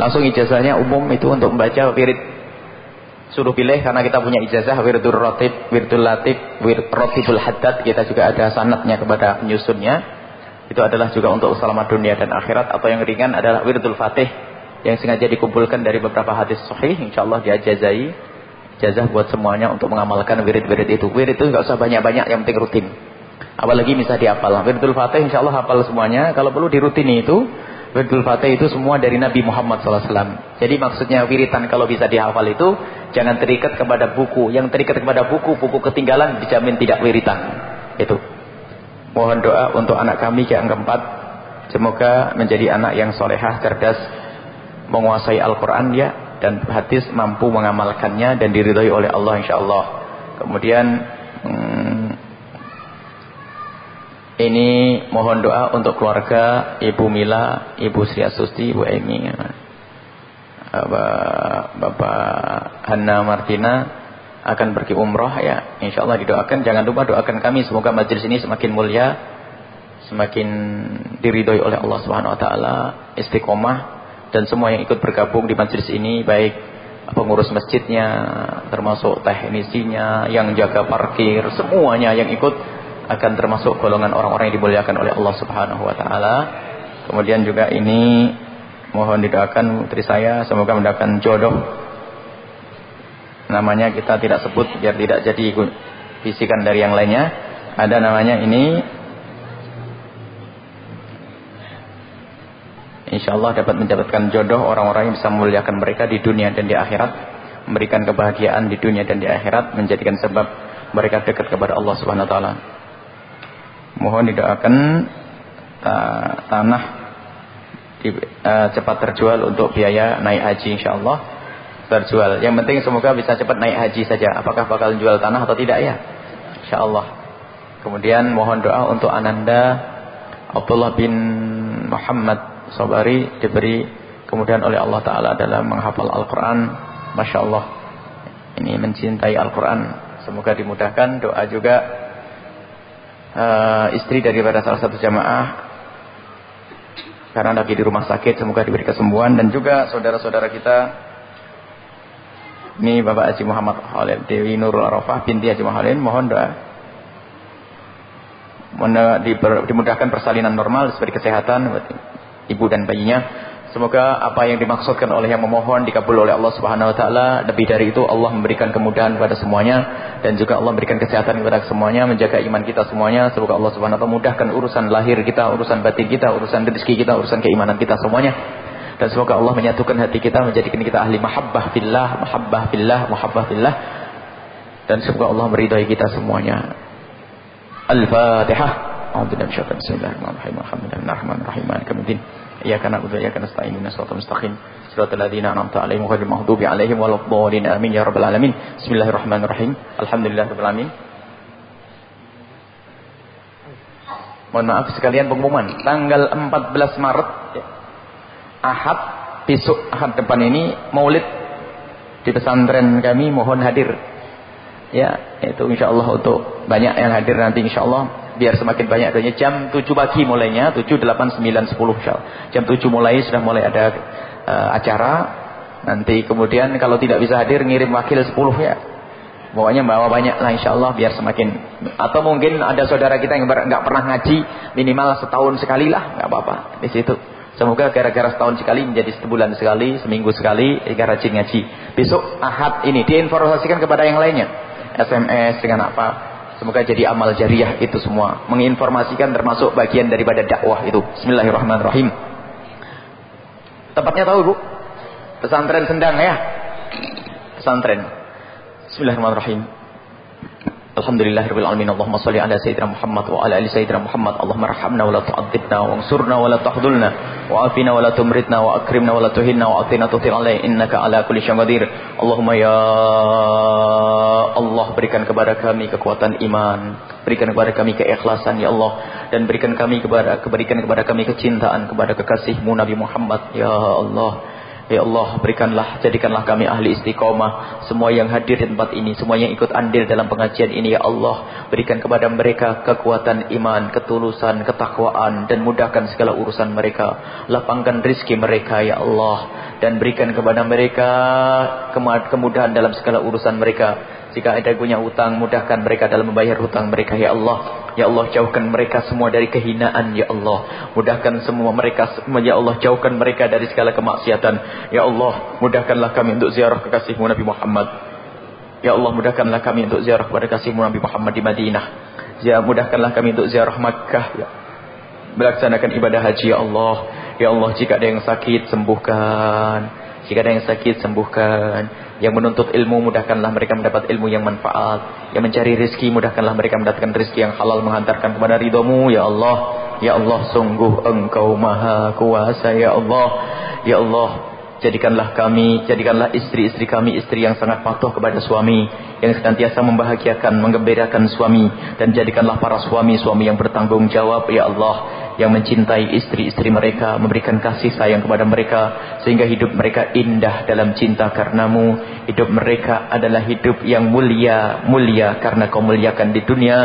langsung ijazahnya umum itu untuk membaca wirid. Suruh pilih karena kita punya ijazah wiridul rotib wiridul latib wirid rotibul haddad. Kita juga ada sanatnya kepada penyusunnya. Itu adalah juga untuk selamat dunia dan akhirat. Atau yang ringan adalah wiridul fatih yang sengaja dikumpulkan dari beberapa hadis sahih. Insyaallah dia jazai jazah buat semuanya untuk mengamalkan wirid-wirid itu. Wirid itu nggak usah banyak-banyak yang penting rutin. Apalagi bisa dihafal. Wiridul fatih insyaallah hafal semuanya. Kalau perlu dirutini itu wiridul fatih itu semua dari Nabi Muhammad SAW jadi maksudnya wiritan kalau bisa dihafal itu jangan terikat kepada buku. Yang terikat kepada buku buku ketinggalan dijamin tidak wiritan. Itu. Mohon doa untuk anak kami yang keempat. Semoga menjadi anak yang solehah cerdas menguasai Al-Quran ya dan hadis mampu mengamalkannya dan diridhoi oleh Allah insyaallah. Kemudian hmm, ini mohon doa untuk keluarga Ibu Mila, Ibu Sri Asusti, Ibu Emi, Bapak Hanna Martina akan pergi umroh ya. Insyaallah didoakan. Jangan lupa doakan kami semoga majelis ini semakin mulia, semakin diridhoi oleh Allah Subhanahu wa taala, istiqomah dan semua yang ikut bergabung di majelis ini baik pengurus masjidnya termasuk teknisinya yang jaga parkir semuanya yang ikut akan termasuk golongan orang-orang yang dimuliakan oleh Allah Subhanahu wa taala. Kemudian juga ini mohon didoakan putri saya semoga mendapatkan jodoh. Namanya kita tidak sebut biar tidak jadi bisikan dari yang lainnya. Ada namanya ini Insya Allah dapat mendapatkan jodoh orang-orang yang bisa memuliakan mereka di dunia dan di akhirat. memberikan kebahagiaan di dunia dan di akhirat menjadikan sebab mereka dekat kepada Allah Subhanahu wa taala. Mohon didoakan tanah di, uh, cepat terjual untuk biaya naik haji insyaallah terjual. Yang penting semoga bisa cepat naik haji saja. Apakah bakal jual tanah atau tidak ya? Insyaallah. Kemudian mohon doa untuk Ananda Abdullah bin Muhammad Sobari diberi kemudian oleh Allah Ta'ala dalam menghafal Al-Quran. Masya Allah. Ini mencintai Al-Quran. Semoga dimudahkan. Doa juga uh, istri daripada salah satu jamaah karena lagi di rumah sakit semoga diberi kesembuhan dan juga saudara-saudara kita ini Bapak Haji Muhammad Khalid Dewi Nurul Arafah binti Haji Muhammad mohon doa dimudahkan persalinan normal seperti kesehatan buat ibu dan bayinya. Semoga apa yang dimaksudkan oleh yang memohon dikabul oleh Allah Subhanahu wa taala. Lebih dari itu Allah memberikan kemudahan kepada semuanya dan juga Allah memberikan kesehatan kepada semuanya, menjaga iman kita semuanya. Semoga Allah Subhanahu wa taala mudahkan urusan lahir kita, urusan batin kita, urusan rezeki kita, urusan keimanan kita semuanya. Dan semoga Allah menyatukan hati kita menjadikan kita ahli mahabbah fillah, mahabbah fillah, mahabbah fillah. Dan semoga Allah meridhai kita semuanya. Al-Fatihah. A'udzu billahi minasy syaitonir rajim. Bismillahirrahmanirrahim. Alhamdulillahirabbil alamin iyyaka na'budu wa iyyaka nasta'in. Ihdinas siratal mustaqim. Siratal ladzina an'amta 'alaihim ghairil maghdubi 'alaihim waladdallin. Amin ya rabbal alamin. Bismillahirrahmanirrahim. Alhamdulillahirabbil alamin. Mohon maaf sekalian pengumuman. Tanggal 14 Maret ya. Ahad besok Ahad depan ini Maulid di pesantren kami mohon hadir. Ya itu insya Allah untuk banyak yang hadir nanti insya Allah biar semakin banyak adanya. Jam 7 pagi mulainya 7 8 9 10 insyaallah jam 7 mulai sudah mulai ada uh, acara. Nanti kemudian kalau tidak bisa hadir ngirim wakil 10 ya. Pokoknya bawa banyak lah insyaallah biar semakin. Atau mungkin ada saudara kita yang nggak pernah ngaji minimal setahun sekali lah nggak apa-apa di situ. Semoga gara-gara setahun sekali menjadi sebulan sekali, seminggu sekali, sehingga rajin ngaji. Besok Ahad ini diinformasikan kepada yang lainnya. SMS dengan apa Semoga jadi amal jariah itu semua. Menginformasikan termasuk bagian daripada dakwah itu. Bismillahirrahmanirrahim. Tempatnya tahu Bu? Pesantren Sendang ya. Pesantren. Bismillahirrahmanirrahim. Alhamdulillahirabbil alamin. Allahumma shalli ala sayyidina Muhammad wa ala ali sayyidina Muhammad. Allahumma arhamna wa la tu'adzibna wansurna wa la tahdhulna wa afina wa la tumritna wa akrimna wa la tuhinna wa atina tutir alai innaka ala kulli syai'in. Allahumma ya Allah berikan kepada kami kekuatan iman, berikan kepada kami keikhlasan ya Allah dan berikan kami kepada berikan kepada kami kecintaan kepada kekasihmu Nabi Muhammad ya Allah. Ya Allah berikanlah jadikanlah kami ahli istiqomah semua yang hadir di tempat ini semua yang ikut andil dalam pengajian ini ya Allah. Berikan kepada mereka kekuatan iman ketulusan ketakwaan dan mudahkan segala urusan mereka. Lapangkan rizki mereka ya Allah. Dan berikan kepada mereka kemudahan dalam segala urusan mereka jika ada punya utang, mudahkan mereka dalam membayar hutang mereka, Ya Allah. Ya Allah, jauhkan mereka semua dari kehinaan, Ya Allah. Mudahkan semua mereka, Ya Allah, jauhkan mereka dari segala kemaksiatan. Ya Allah, mudahkanlah kami untuk ziarah kekasihmu Nabi Muhammad. Ya Allah, mudahkanlah kami untuk ziarah kepada kasihmu Nabi Muhammad di Madinah. Ya, mudahkanlah kami untuk ziarah Makkah, Ya Melaksanakan ibadah haji, Ya Allah. Ya Allah, jika ada yang sakit, sembuhkan. Jika ada yang sakit, sembuhkan. Yang menuntut ilmu mudahkanlah mereka mendapat ilmu yang manfaat. Yang mencari rizki mudahkanlah mereka mendapatkan rizki yang halal menghantarkan kepada ridhomu ya Allah. Ya Allah sungguh engkau maha kuasa ya Allah. Ya Allah jadikanlah kami, jadikanlah istri-istri kami istri yang sangat patuh kepada suami, yang senantiasa membahagiakan, menggembirakan suami, dan jadikanlah para suami-suami yang bertanggung jawab, ya Allah, yang mencintai istri-istri mereka, memberikan kasih sayang kepada mereka, sehingga hidup mereka indah dalam cinta karenamu, hidup mereka adalah hidup yang mulia, mulia karena kau muliakan di dunia,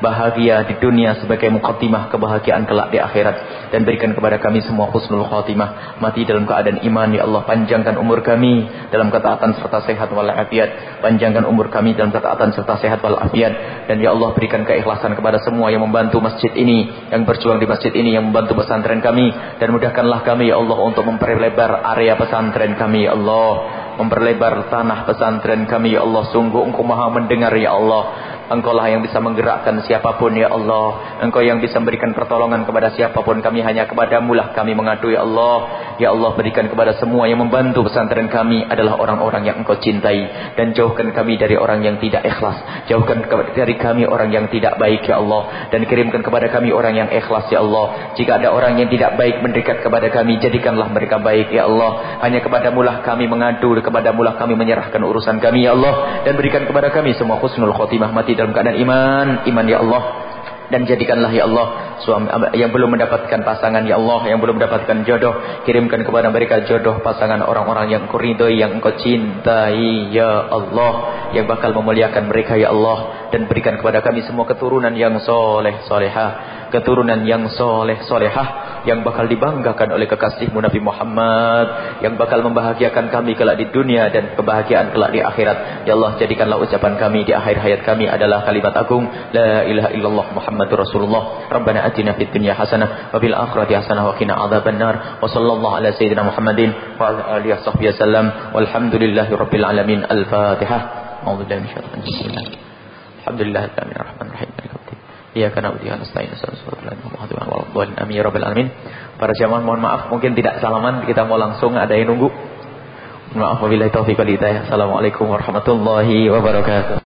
bahagia di dunia sebagai mukaddimah kebahagiaan kelak di akhirat. Dan berikan kepada kami semua husnul khatimah. Mati dalam keadaan iman ya Allah. Panjangkan umur kami dalam ketaatan serta sehat walafiat. Panjangkan umur kami dalam ketaatan serta sehat walafiat. Dan ya Allah berikan keikhlasan kepada semua yang membantu masjid ini yang berjuang di masjid ini yang membantu pesantren kami. Dan mudahkanlah kami ya Allah untuk memperlebar area pesantren kami ya Allah. Memperlebar tanah pesantren kami ya Allah. Sungguh engkau maha mendengar ya Allah Engkau lah yang bisa menggerakkan siapa pun ya Allah. Engkau yang bisa memberikan pertolongan kepada siapa pun. Kami hanya kepadamu lah kami mengadu ya Allah. Ya Allah berikan kepada semua yang membantu pesantren kami adalah orang-orang yang engkau cintai. Dan jauhkan kami dari orang yang tidak ikhlas. Jauhkan dari kami orang yang tidak baik ya Allah. Dan kirimkan kepada kami orang yang ikhlas ya Allah. Jika ada orang yang tidak baik mendekat kepada kami. Jadikanlah mereka baik ya Allah. Hanya kepadamu lah kami mengadu. Kepadamu lah kami menyerahkan urusan kami ya Allah. Dan berikan kepada kami semua khusnul khotimah mati dalam keadaan iman, iman ya Allah. Dan jadikanlah ya Allah suami yang belum mendapatkan pasangan ya Allah, yang belum mendapatkan jodoh, kirimkan kepada mereka jodoh pasangan orang-orang yang ridhoi, yang Engkau cintai ya Allah, yang bakal memuliakan mereka ya Allah dan berikan kepada kami semua keturunan yang soleh solehah, keturunan yang soleh solehah yang bakal dibanggakan oleh kekasihmu Nabi Muhammad yang bakal membahagiakan kami kelak di dunia dan kebahagiaan kelak di akhirat. Ya Allah jadikanlah ucapan kami di akhir hayat kami adalah kalimat agung. La ilaha illallah Muhammadur Rasulullah. Rabbana atina fid dunya hasanah wa fil akhirati hasanah wa qina adzabannar. Wa sallallahu ala sayyidina Muhammadin wa ala alihi washabbihi wasallam. Walhamdulillahi rabbil alamin. Al-fatihah. A'udzu billahi minasyaitonir rajim alhamdulillahil alamin Iya karena ujian nasta'in Amin ya rabbal alamin. Para jamaah mohon maaf mungkin tidak salaman kita mau langsung ada yang nunggu. Maaf wabillahi taufiq wal hidayah. Assalamualaikum warahmatullahi wabarakatuh.